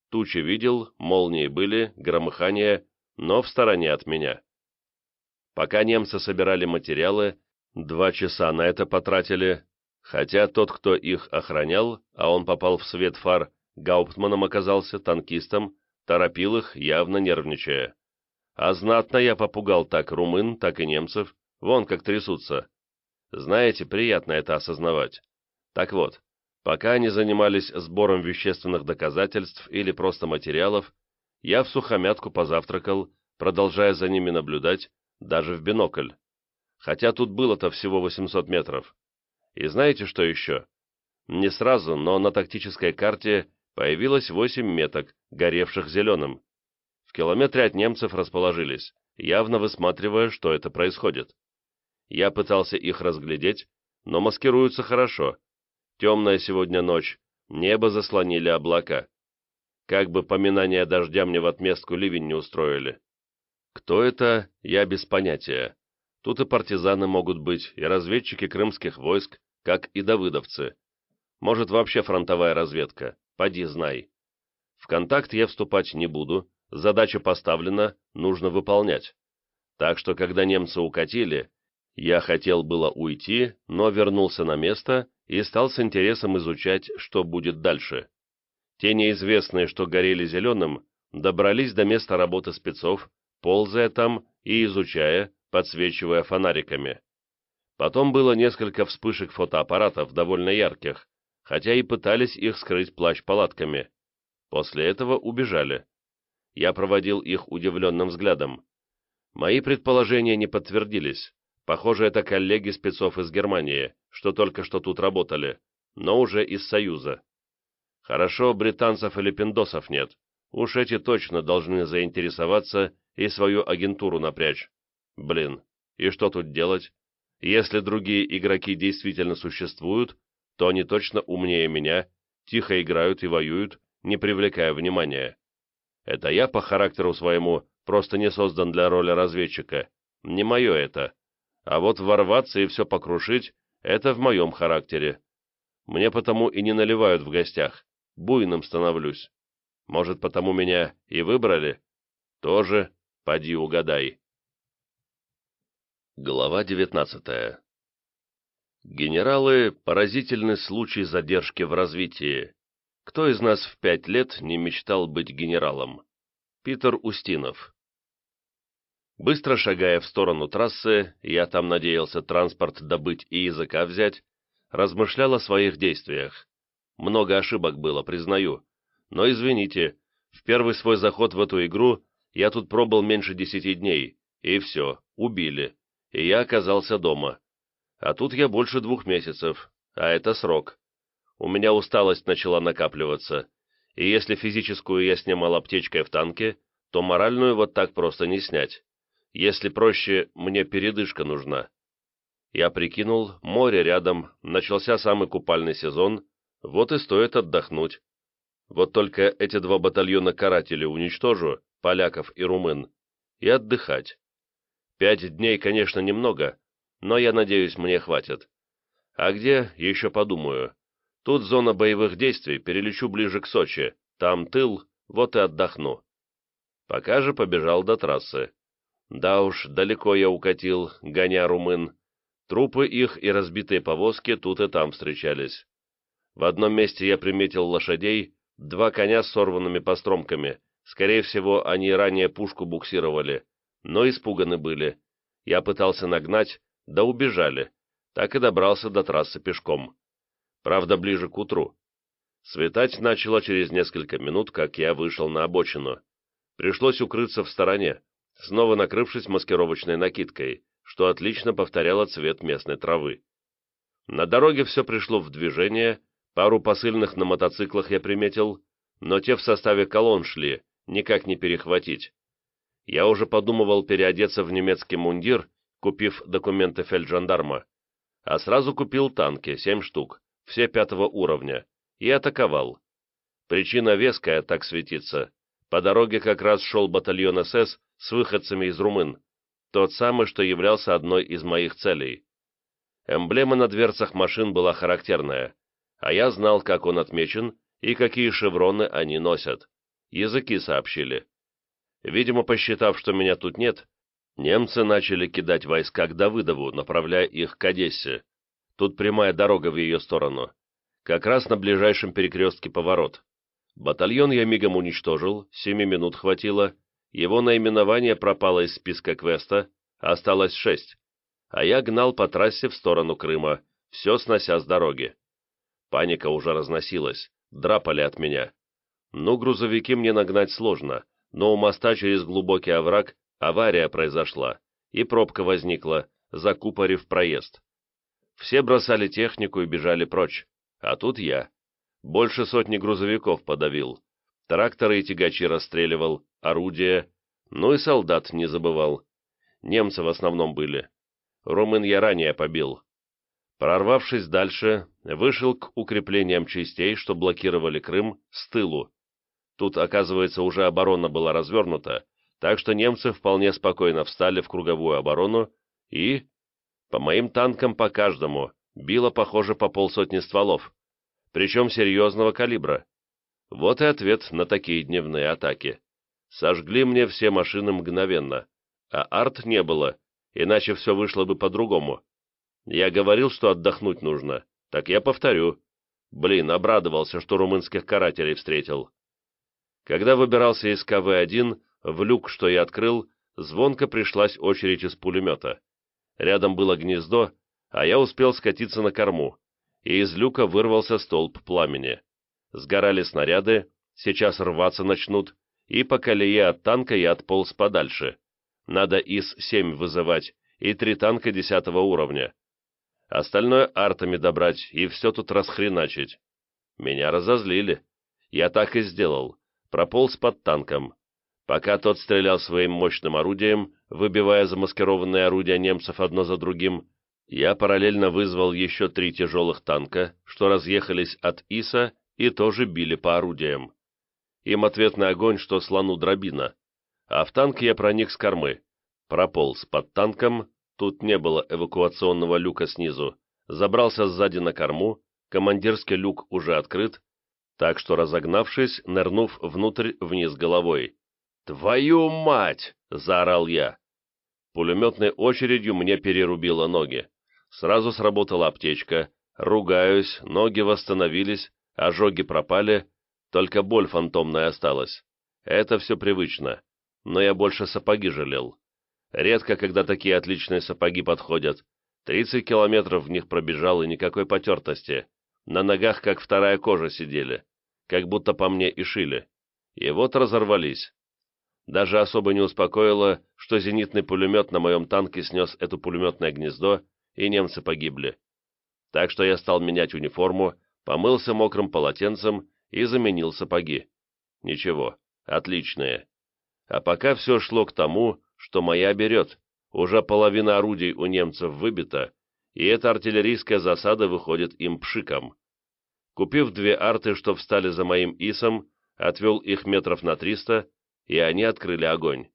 Тучи видел, молнии были, громыхание, но в стороне от меня. Пока немцы собирали материалы, два часа на это потратили, хотя тот, кто их охранял, а он попал в свет фар, гауптманом оказался, танкистом, торопил их, явно нервничая. А знатно я попугал так румын, так и немцев, вон как трясутся. Знаете, приятно это осознавать. Так вот, пока они занимались сбором вещественных доказательств или просто материалов, я в сухомятку позавтракал, продолжая за ними наблюдать, даже в бинокль. Хотя тут было-то всего 800 метров. И знаете, что еще? Не сразу, но на тактической карте появилось 8 меток, горевших зеленым. В километре от немцев расположились, явно высматривая, что это происходит. Я пытался их разглядеть, но маскируются хорошо, Темная сегодня ночь, небо заслонили облака. Как бы поминание дождя мне в отместку ливень не устроили. Кто это, я без понятия. Тут и партизаны могут быть, и разведчики крымских войск, как и давыдовцы. Может, вообще фронтовая разведка, поди знай. В контакт я вступать не буду, задача поставлена, нужно выполнять. Так что, когда немцы укатили, я хотел было уйти, но вернулся на место и стал с интересом изучать, что будет дальше. Те неизвестные, что горели зеленым, добрались до места работы спецов, ползая там и изучая, подсвечивая фонариками. Потом было несколько вспышек фотоаппаратов, довольно ярких, хотя и пытались их скрыть плащ-палатками. После этого убежали. Я проводил их удивленным взглядом. Мои предположения не подтвердились. Похоже, это коллеги спецов из Германии, что только что тут работали, но уже из Союза. Хорошо, британцев или пиндосов нет. Уж эти точно должны заинтересоваться и свою агентуру напрячь. Блин, и что тут делать? Если другие игроки действительно существуют, то они точно умнее меня, тихо играют и воюют, не привлекая внимания. Это я по характеру своему просто не создан для роли разведчика. Не мое это. А вот ворваться и все покрушить — это в моем характере. Мне потому и не наливают в гостях, буйным становлюсь. Может, потому меня и выбрали? Тоже поди угадай. Глава девятнадцатая. Генералы — поразительный случай задержки в развитии. Кто из нас в пять лет не мечтал быть генералом? Питер Устинов. Быстро шагая в сторону трассы, я там надеялся транспорт добыть и языка взять, размышлял о своих действиях. Много ошибок было, признаю. Но извините, в первый свой заход в эту игру я тут пробыл меньше десяти дней, и все, убили, и я оказался дома. А тут я больше двух месяцев, а это срок. У меня усталость начала накапливаться, и если физическую я снимал аптечкой в танке, то моральную вот так просто не снять. Если проще, мне передышка нужна. Я прикинул, море рядом, начался самый купальный сезон, вот и стоит отдохнуть. Вот только эти два батальона карателей уничтожу, поляков и румын, и отдыхать. Пять дней, конечно, немного, но я надеюсь, мне хватит. А где, еще подумаю. Тут зона боевых действий, перелечу ближе к Сочи, там тыл, вот и отдохну. Пока же побежал до трассы. Да уж, далеко я укатил, гоня румын. Трупы их и разбитые повозки тут и там встречались. В одном месте я приметил лошадей, два коня с сорванными постромками. Скорее всего, они ранее пушку буксировали, но испуганы были. Я пытался нагнать, да убежали. Так и добрался до трассы пешком. Правда, ближе к утру. Светать начало через несколько минут, как я вышел на обочину. Пришлось укрыться в стороне, снова накрывшись маскировочной накидкой, что отлично повторяло цвет местной травы. На дороге все пришло в движение, пару посыльных на мотоциклах я приметил, но те в составе колонн шли, никак не перехватить. Я уже подумывал переодеться в немецкий мундир, купив документы фельджандарма, а сразу купил танки, семь штук, все пятого уровня, и атаковал. Причина веская так светится. По дороге как раз шел батальон СС с выходцами из румын, тот самый, что являлся одной из моих целей. Эмблема на дверцах машин была характерная, а я знал, как он отмечен и какие шевроны они носят. Языки сообщили. Видимо, посчитав, что меня тут нет, немцы начали кидать войска к Давыдову, направляя их к Одессе. Тут прямая дорога в ее сторону. Как раз на ближайшем перекрестке поворот. Батальон я мигом уничтожил, семи минут хватило, его наименование пропало из списка квеста, осталось шесть, а я гнал по трассе в сторону Крыма, все снося с дороги. Паника уже разносилась, драпали от меня. Ну, грузовики мне нагнать сложно, но у моста через глубокий овраг авария произошла, и пробка возникла, закупорив проезд. Все бросали технику и бежали прочь, а тут я. Больше сотни грузовиков подавил, тракторы и тягачи расстреливал, орудия, ну и солдат не забывал. Немцы в основном были. Румын я ранее побил. Прорвавшись дальше, вышел к укреплениям частей, что блокировали Крым, с тылу. Тут, оказывается, уже оборона была развернута, так что немцы вполне спокойно встали в круговую оборону и... По моим танкам по каждому било, похоже, по полсотни стволов, причем серьезного калибра. Вот и ответ на такие дневные атаки. Сожгли мне все машины мгновенно, а арт не было, иначе все вышло бы по-другому. Я говорил, что отдохнуть нужно, так я повторю. Блин, обрадовался, что румынских карателей встретил. Когда выбирался из КВ-1, в люк, что я открыл, звонко пришлась очередь из пулемета. Рядом было гнездо, а я успел скатиться на корму, и из люка вырвался столб пламени сгорали снаряды, сейчас рваться начнут, и по колее от танка я отполз подальше. Надо ИС-7 вызывать и три танка десятого уровня. Остальное артами добрать и все тут расхреначить. Меня разозлили. Я так и сделал. Прополз под танком. Пока тот стрелял своим мощным орудием, выбивая замаскированные орудия немцев одно за другим, я параллельно вызвал еще три тяжелых танка, что разъехались от ИСа и тоже били по орудиям. Им ответный огонь, что слону дробина. А в танк я проник с кормы. Прополз под танком, тут не было эвакуационного люка снизу. Забрался сзади на корму, командирский люк уже открыт, так что, разогнавшись, нырнув внутрь вниз головой. «Твою мать!» — заорал я. Пулеметной очередью мне перерубило ноги. Сразу сработала аптечка. Ругаюсь, ноги восстановились, Ожоги пропали, только боль фантомная осталась. Это все привычно, но я больше сапоги жалел. Редко, когда такие отличные сапоги подходят. Тридцать километров в них пробежал и никакой потертости. На ногах как вторая кожа сидели, как будто по мне и шили. И вот разорвались. Даже особо не успокоило, что зенитный пулемет на моем танке снес это пулеметное гнездо, и немцы погибли. Так что я стал менять униформу помылся мокрым полотенцем и заменил сапоги. Ничего, отличные. А пока все шло к тому, что моя берет, уже половина орудий у немцев выбита, и эта артиллерийская засада выходит им пшиком. Купив две арты, что встали за моим исом, отвел их метров на триста, и они открыли огонь.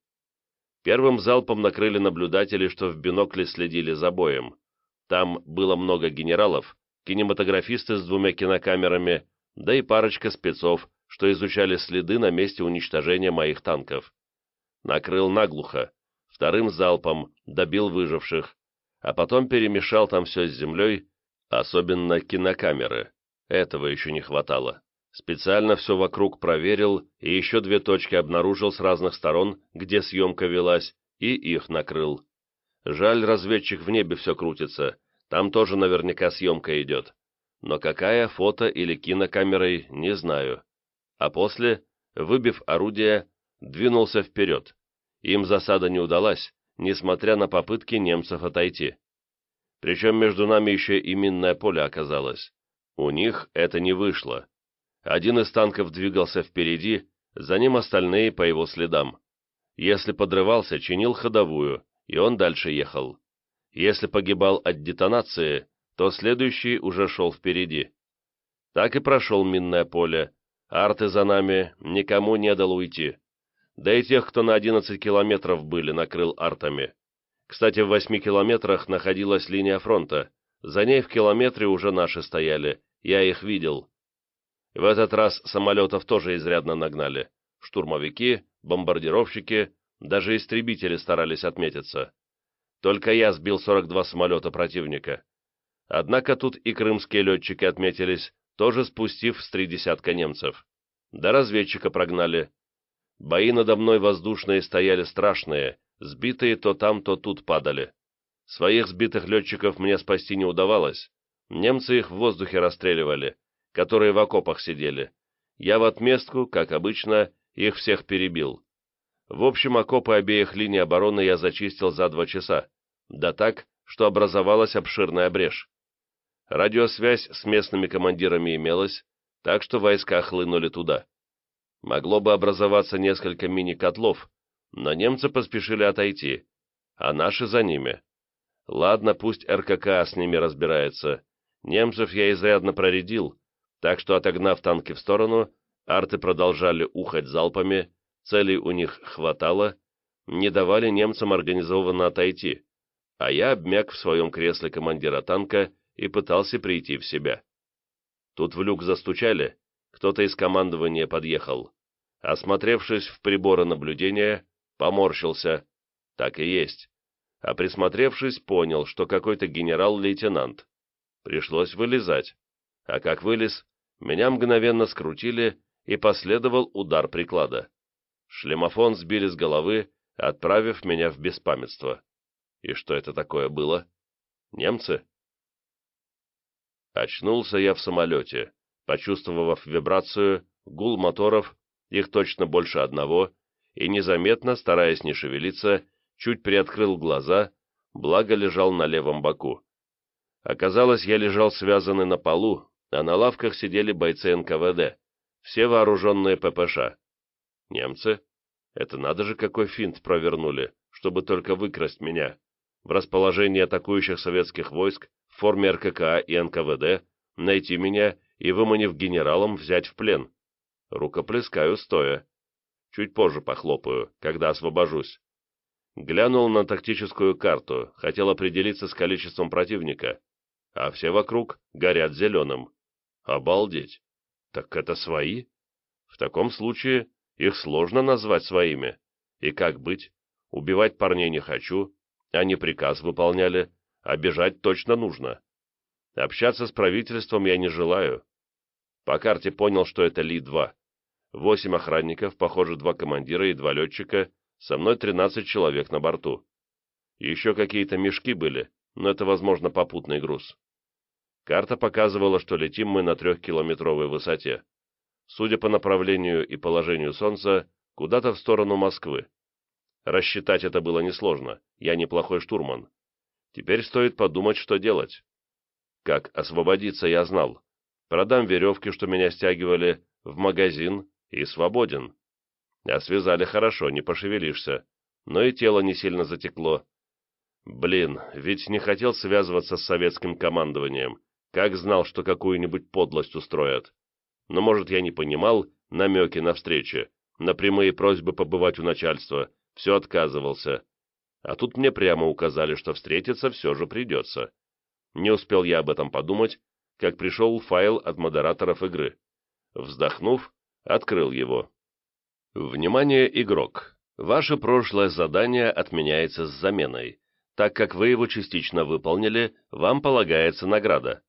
Первым залпом накрыли наблюдатели, что в бинокле следили за боем. Там было много генералов, кинематографисты с двумя кинокамерами, да и парочка спецов, что изучали следы на месте уничтожения моих танков. Накрыл наглухо, вторым залпом добил выживших, а потом перемешал там все с землей, особенно кинокамеры. Этого еще не хватало. Специально все вокруг проверил и еще две точки обнаружил с разных сторон, где съемка велась, и их накрыл. Жаль, разведчик в небе все крутится, там тоже наверняка съемка идет. Но какая фото или кинокамерой, не знаю. А после, выбив орудие, двинулся вперед. Им засада не удалась, несмотря на попытки немцев отойти. Причем между нами еще и минное поле оказалось. У них это не вышло. Один из танков двигался впереди, за ним остальные по его следам. Если подрывался, чинил ходовую, и он дальше ехал. Если погибал от детонации, то следующий уже шел впереди. Так и прошел минное поле, арты за нами никому не дал уйти. Да и тех, кто на 11 километров были, накрыл артами. Кстати, в 8 километрах находилась линия фронта, за ней в километре уже наши стояли, я их видел. В этот раз самолетов тоже изрядно нагнали. Штурмовики, бомбардировщики, даже истребители старались отметиться. Только я сбил 42 самолета противника. Однако тут и крымские летчики отметились, тоже спустив с три десятка немцев. До разведчика прогнали. Бои надо мной воздушные стояли страшные, сбитые то там, то тут падали. Своих сбитых летчиков мне спасти не удавалось. Немцы их в воздухе расстреливали, которые в окопах сидели. Я в отместку, как обычно, их всех перебил. В общем, окопы обеих линий обороны я зачистил за два часа, да так, что образовалась обширная брешь. Радиосвязь с местными командирами имелась, так что войска хлынули туда. Могло бы образоваться несколько мини-котлов, но немцы поспешили отойти, а наши за ними. Ладно, пусть РКК с ними разбирается. Немцев я изрядно проредил, так что, отогнав танки в сторону, арты продолжали ухать залпами, целей у них хватало, не давали немцам организованно отойти, а я обмяк в своем кресле командира танка и пытался прийти в себя. Тут в люк застучали, кто-то из командования подъехал. Осмотревшись в приборы наблюдения, поморщился. Так и есть. А присмотревшись, понял, что какой-то генерал-лейтенант. Пришлось вылезать. А как вылез, меня мгновенно скрутили, и последовал удар приклада. Шлемофон сбили с головы, отправив меня в беспамятство. И что это такое было? Немцы? Очнулся я в самолете, почувствовав вибрацию, гул моторов, их точно больше одного, и незаметно, стараясь не шевелиться, чуть приоткрыл глаза, благо лежал на левом боку. Оказалось, я лежал связанный на полу, а на лавках сидели бойцы НКВД, все вооруженные ППШ. Немцы? Это надо же какой финт провернули, чтобы только выкрасть меня. В расположении атакующих советских войск в форме РККА и НКВД найти меня и, выманив генералом, взять в плен. Рукоплескаю стоя. Чуть позже похлопаю, когда освобожусь. Глянул на тактическую карту, хотел определиться с количеством противника, а все вокруг горят зеленым. Обалдеть! Так это свои? В таком случае их сложно назвать своими. И как быть? Убивать парней не хочу, они приказ выполняли, а бежать точно нужно. Общаться с правительством я не желаю. По карте понял, что это Ли-2. Восемь охранников, похоже, два командира и два летчика, со мной тринадцать человек на борту. Еще какие-то мешки были, но это, возможно, попутный груз. Карта показывала, что летим мы на трехкилометровой высоте. Судя по направлению и положению Солнца, куда-то в сторону Москвы. Рассчитать это было несложно, я неплохой штурман. Теперь стоит подумать, что делать. Как освободиться, я знал. Продам веревки, что меня стягивали, в магазин и свободен. А связали хорошо, не пошевелишься, но и тело не сильно затекло. Блин, ведь не хотел связываться с советским командованием, как знал, что какую-нибудь подлость устроят. Но, может, я не понимал намеки на встрече, на прямые просьбы побывать у начальства, все отказывался. А тут мне прямо указали, что встретиться все же придется. Не успел я об этом подумать, как пришел файл от модераторов игры. Вздохнув, открыл его. Внимание, игрок! Ваше прошлое задание отменяется с заменой. Так как вы его частично выполнили, вам полагается награда.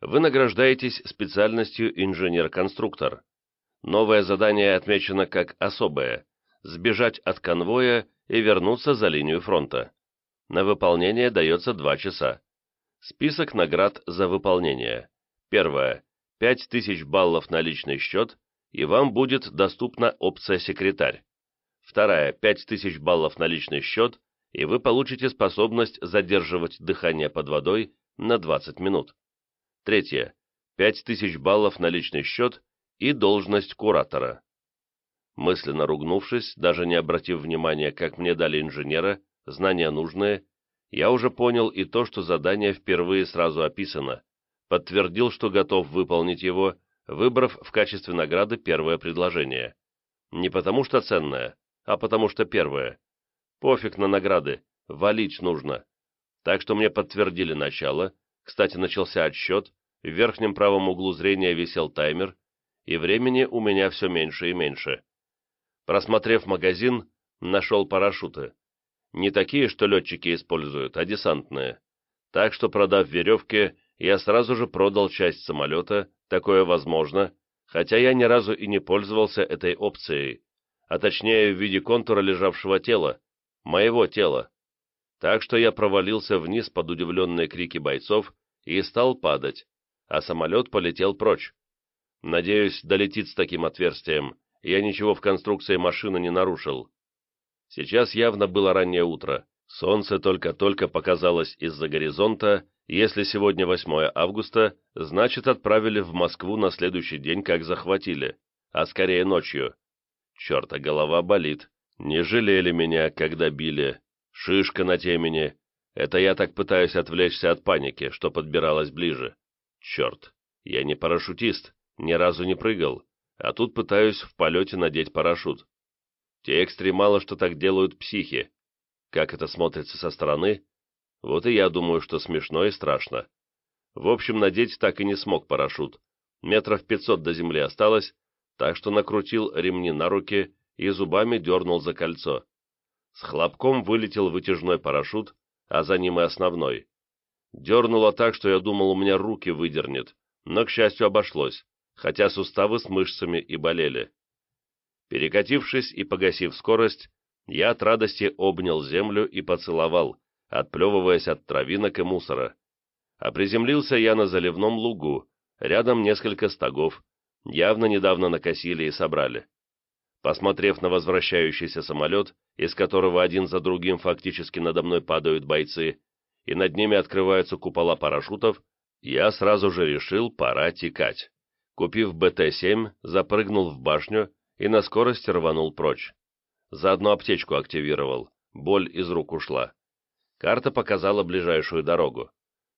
Вы награждаетесь специальностью инженер-конструктор. Новое задание отмечено как особое – сбежать от конвоя и вернуться за линию фронта. На выполнение дается 2 часа. Список наград за выполнение. Первое. 5000 баллов на личный счет, и вам будет доступна опция «Секретарь». Вторая. 5000 баллов на личный счет, и вы получите способность задерживать дыхание под водой на 20 минут. Третье. 5000 баллов на личный счет и должность куратора. Мысленно ругнувшись, даже не обратив внимания, как мне дали инженера, знания нужные, я уже понял и то, что задание впервые сразу описано, подтвердил, что готов выполнить его, выбрав в качестве награды первое предложение. Не потому что ценное, а потому что первое. Пофиг на награды, валить нужно. Так что мне подтвердили начало, кстати, начался отсчет, в верхнем правом углу зрения висел таймер, и времени у меня все меньше и меньше. Просмотрев магазин, нашел парашюты. Не такие, что летчики используют, а десантные. Так что, продав веревки, я сразу же продал часть самолета, такое возможно, хотя я ни разу и не пользовался этой опцией, а точнее в виде контура лежавшего тела, моего тела. Так что я провалился вниз под удивленные крики бойцов и стал падать, а самолет полетел прочь. Надеюсь, долетит с таким отверстием, я ничего в конструкции машины не нарушил. Сейчас явно было раннее утро, солнце только-только показалось из-за горизонта, если сегодня 8 августа, значит отправили в Москву на следующий день, как захватили, а скорее ночью. Черта, голова болит. Не жалели меня, когда били. Шишка на темени. Это я так пытаюсь отвлечься от паники, что подбиралась ближе. Черт, я не парашютист, ни разу не прыгал, а тут пытаюсь в полете надеть парашют. Те экстремалы, что так делают психи. Как это смотрится со стороны, вот и я думаю, что смешно и страшно. В общем, надеть так и не смог парашют. Метров пятьсот до земли осталось, так что накрутил ремни на руки и зубами дернул за кольцо. С хлопком вылетел вытяжной парашют, а за ним и основной. Дернуло так, что я думал, у меня руки выдернет, но, к счастью, обошлось, хотя суставы с мышцами и болели. Перекатившись и погасив скорость, я от радости обнял землю и поцеловал, отплевываясь от травинок и мусора. А приземлился я на заливном лугу, рядом несколько стогов, явно недавно накосили и собрали. Посмотрев на возвращающийся самолет, из которого один за другим фактически надо мной падают бойцы, и над ними открываются купола парашютов, я сразу же решил, пора текать. Купив БТ-7, запрыгнул в башню и на скорости рванул прочь. Заодно аптечку активировал, боль из рук ушла. Карта показала ближайшую дорогу.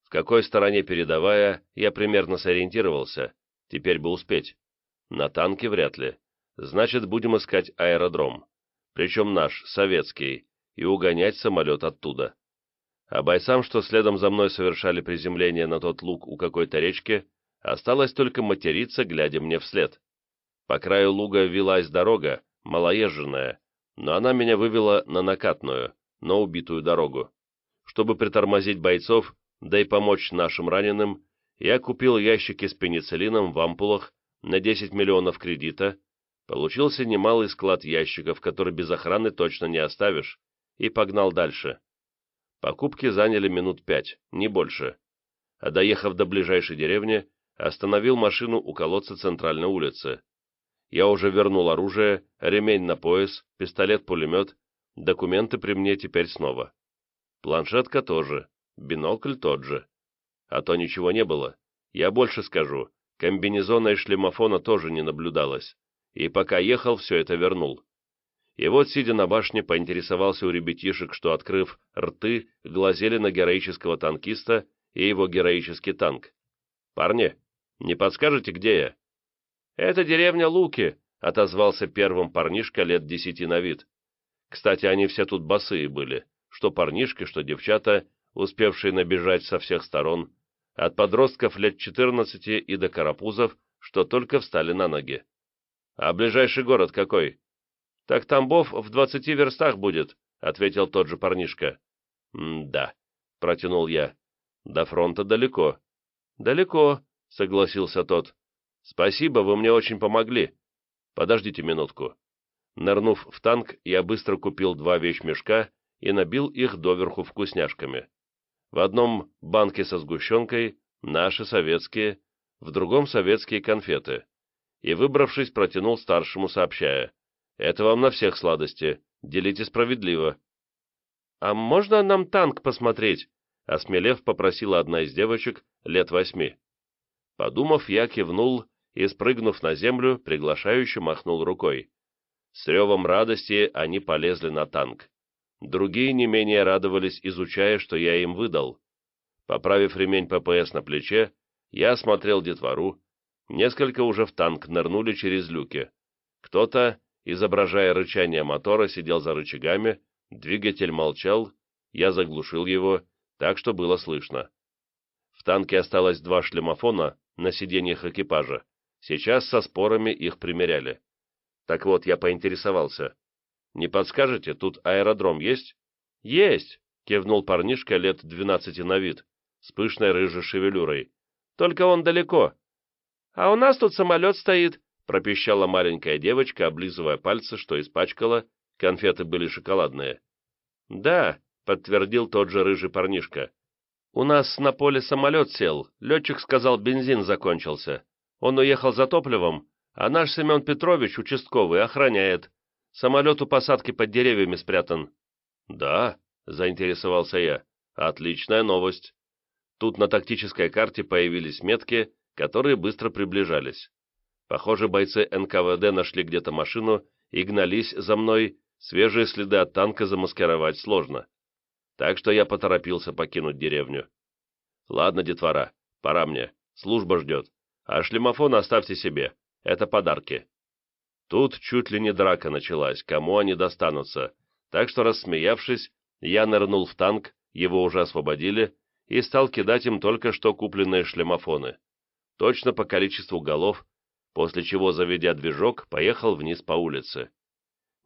В какой стороне передовая, я примерно сориентировался, теперь бы успеть. На танке вряд ли. Значит, будем искать аэродром. Причем наш, советский, и угонять самолет оттуда. А бойцам, что следом за мной совершали приземление на тот луг у какой-то речки, осталось только материться, глядя мне вслед. По краю луга велась дорога, малоезженная, но она меня вывела на накатную, но убитую дорогу. Чтобы притормозить бойцов, да и помочь нашим раненым, я купил ящики с пенициллином в ампулах на 10 миллионов кредита, получился немалый склад ящиков, который без охраны точно не оставишь, и погнал дальше. Покупки заняли минут пять, не больше. А доехав до ближайшей деревни, остановил машину у колодца центральной улицы. Я уже вернул оружие, ремень на пояс, пистолет-пулемет, документы при мне теперь снова. Планшетка тоже, бинокль тот же. А то ничего не было. Я больше скажу, комбинезона и шлемофона тоже не наблюдалось, и пока ехал, все это вернул. И вот, сидя на башне, поинтересовался у ребятишек, что, открыв рты, глазели на героического танкиста и его героический танк. «Парни, не подскажете, где я?» «Это деревня Луки», — отозвался первым парнишка лет десяти на вид. Кстати, они все тут босые были, что парнишки, что девчата, успевшие набежать со всех сторон, от подростков лет четырнадцати и до карапузов, что только встали на ноги. «А ближайший город какой?» «Так Тамбов в двадцати верстах будет», — ответил тот же парнишка. «М-да», — протянул я. «До фронта далеко». «Далеко», — согласился тот. «Спасибо, вы мне очень помогли. Подождите минутку». Нырнув в танк, я быстро купил два вещмешка и набил их доверху вкусняшками. В одном банке со сгущенкой, наши советские, в другом советские конфеты. И, выбравшись, протянул старшему, сообщая. Это вам на всех сладости. Делите справедливо. «А можно нам танк посмотреть?» Осмелев, попросила одна из девочек лет восьми. Подумав, я кивнул и, спрыгнув на землю, приглашающе махнул рукой. С ревом радости они полезли на танк. Другие не менее радовались, изучая, что я им выдал. Поправив ремень ППС на плече, я осмотрел детвору. Несколько уже в танк нырнули через люки. Кто-то, изображая рычание мотора, сидел за рычагами, двигатель молчал, я заглушил его, так что было слышно. В танке осталось два шлемофона на сиденьях экипажа. Сейчас со спорами их примеряли. Так вот, я поинтересовался. «Не подскажете, тут аэродром есть?» «Есть!» — кивнул парнишка лет двенадцати на вид, с пышной рыжей шевелюрой. «Только он далеко». «А у нас тут самолет стоит», — пропищала маленькая девочка, облизывая пальцы, что испачкала, конфеты были шоколадные. «Да», — подтвердил тот же рыжий парнишка. «У нас на поле самолет сел, летчик сказал, бензин закончился. Он уехал за топливом, а наш Семен Петрович, участковый, охраняет. Самолет у посадки под деревьями спрятан». «Да», — заинтересовался я, — «отличная новость». Тут на тактической карте появились метки, которые быстро приближались. Похоже, бойцы НКВД нашли где-то машину и гнались за мной, свежие следы от танка замаскировать сложно. Так что я поторопился покинуть деревню. Ладно, детвора, пора мне, служба ждет. А шлемофон оставьте себе, это подарки. Тут чуть ли не драка началась, кому они достанутся, так что, рассмеявшись, я нырнул в танк, его уже освободили, и стал кидать им только что купленные шлемофоны. Точно по количеству голов, после чего, заведя движок, поехал вниз по улице.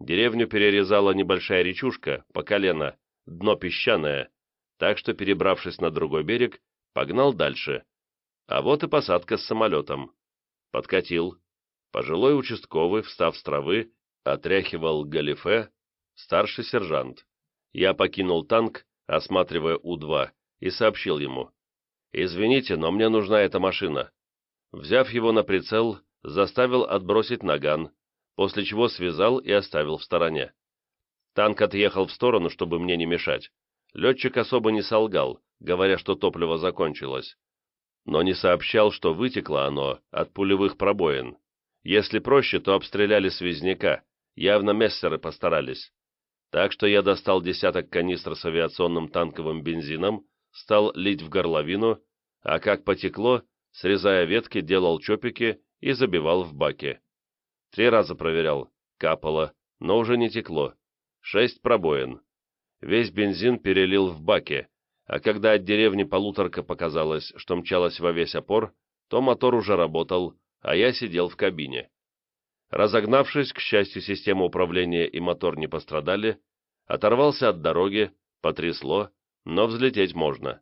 Деревню перерезала небольшая речушка, по колено, дно песчаное, так что, перебравшись на другой берег, погнал дальше. А вот и посадка с самолетом. Подкатил. Пожилой участковый, встав с травы, отряхивал галифе, старший сержант. Я покинул танк, осматривая У-2, и сообщил ему. «Извините, но мне нужна эта машина». Взяв его на прицел, заставил отбросить наган, после чего связал и оставил в стороне. Танк отъехал в сторону, чтобы мне не мешать. Летчик особо не солгал, говоря, что топливо закончилось. Но не сообщал, что вытекло оно от пулевых пробоин. Если проще, то обстреляли связняка, явно мессеры постарались. Так что я достал десяток канистр с авиационным танковым бензином, стал лить в горловину, а как потекло, срезая ветки, делал чопики и забивал в баки. Три раза проверял, капало, но уже не текло. Шесть пробоин. Весь бензин перелил в баки, а когда от деревни полуторка показалось, что мчалась во весь опор, то мотор уже работал, а я сидел в кабине. Разогнавшись, к счастью, система управления и мотор не пострадали, оторвался от дороги, потрясло, но взлететь можно.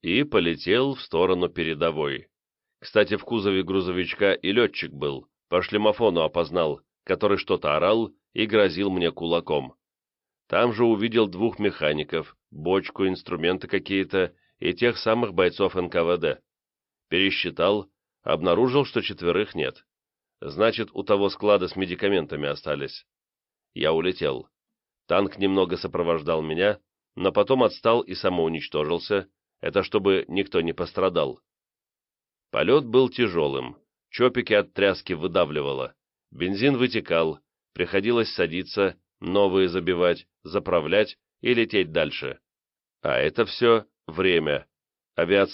И полетел в сторону передовой. Кстати, в кузове грузовичка и летчик был, по шлемофону опознал, который что-то орал и грозил мне кулаком. Там же увидел двух механиков, бочку, инструменты какие-то и тех самых бойцов НКВД. Пересчитал, обнаружил, что четверых нет. Значит, у того склада с медикаментами остались. Я улетел. Танк немного сопровождал меня, но потом отстал и самоуничтожился, это чтобы никто не пострадал. Полет был тяжелым, чопики от тряски выдавливало, бензин вытекал, приходилось садиться, новые забивать, заправлять и лететь дальше. А это все время. Авиационные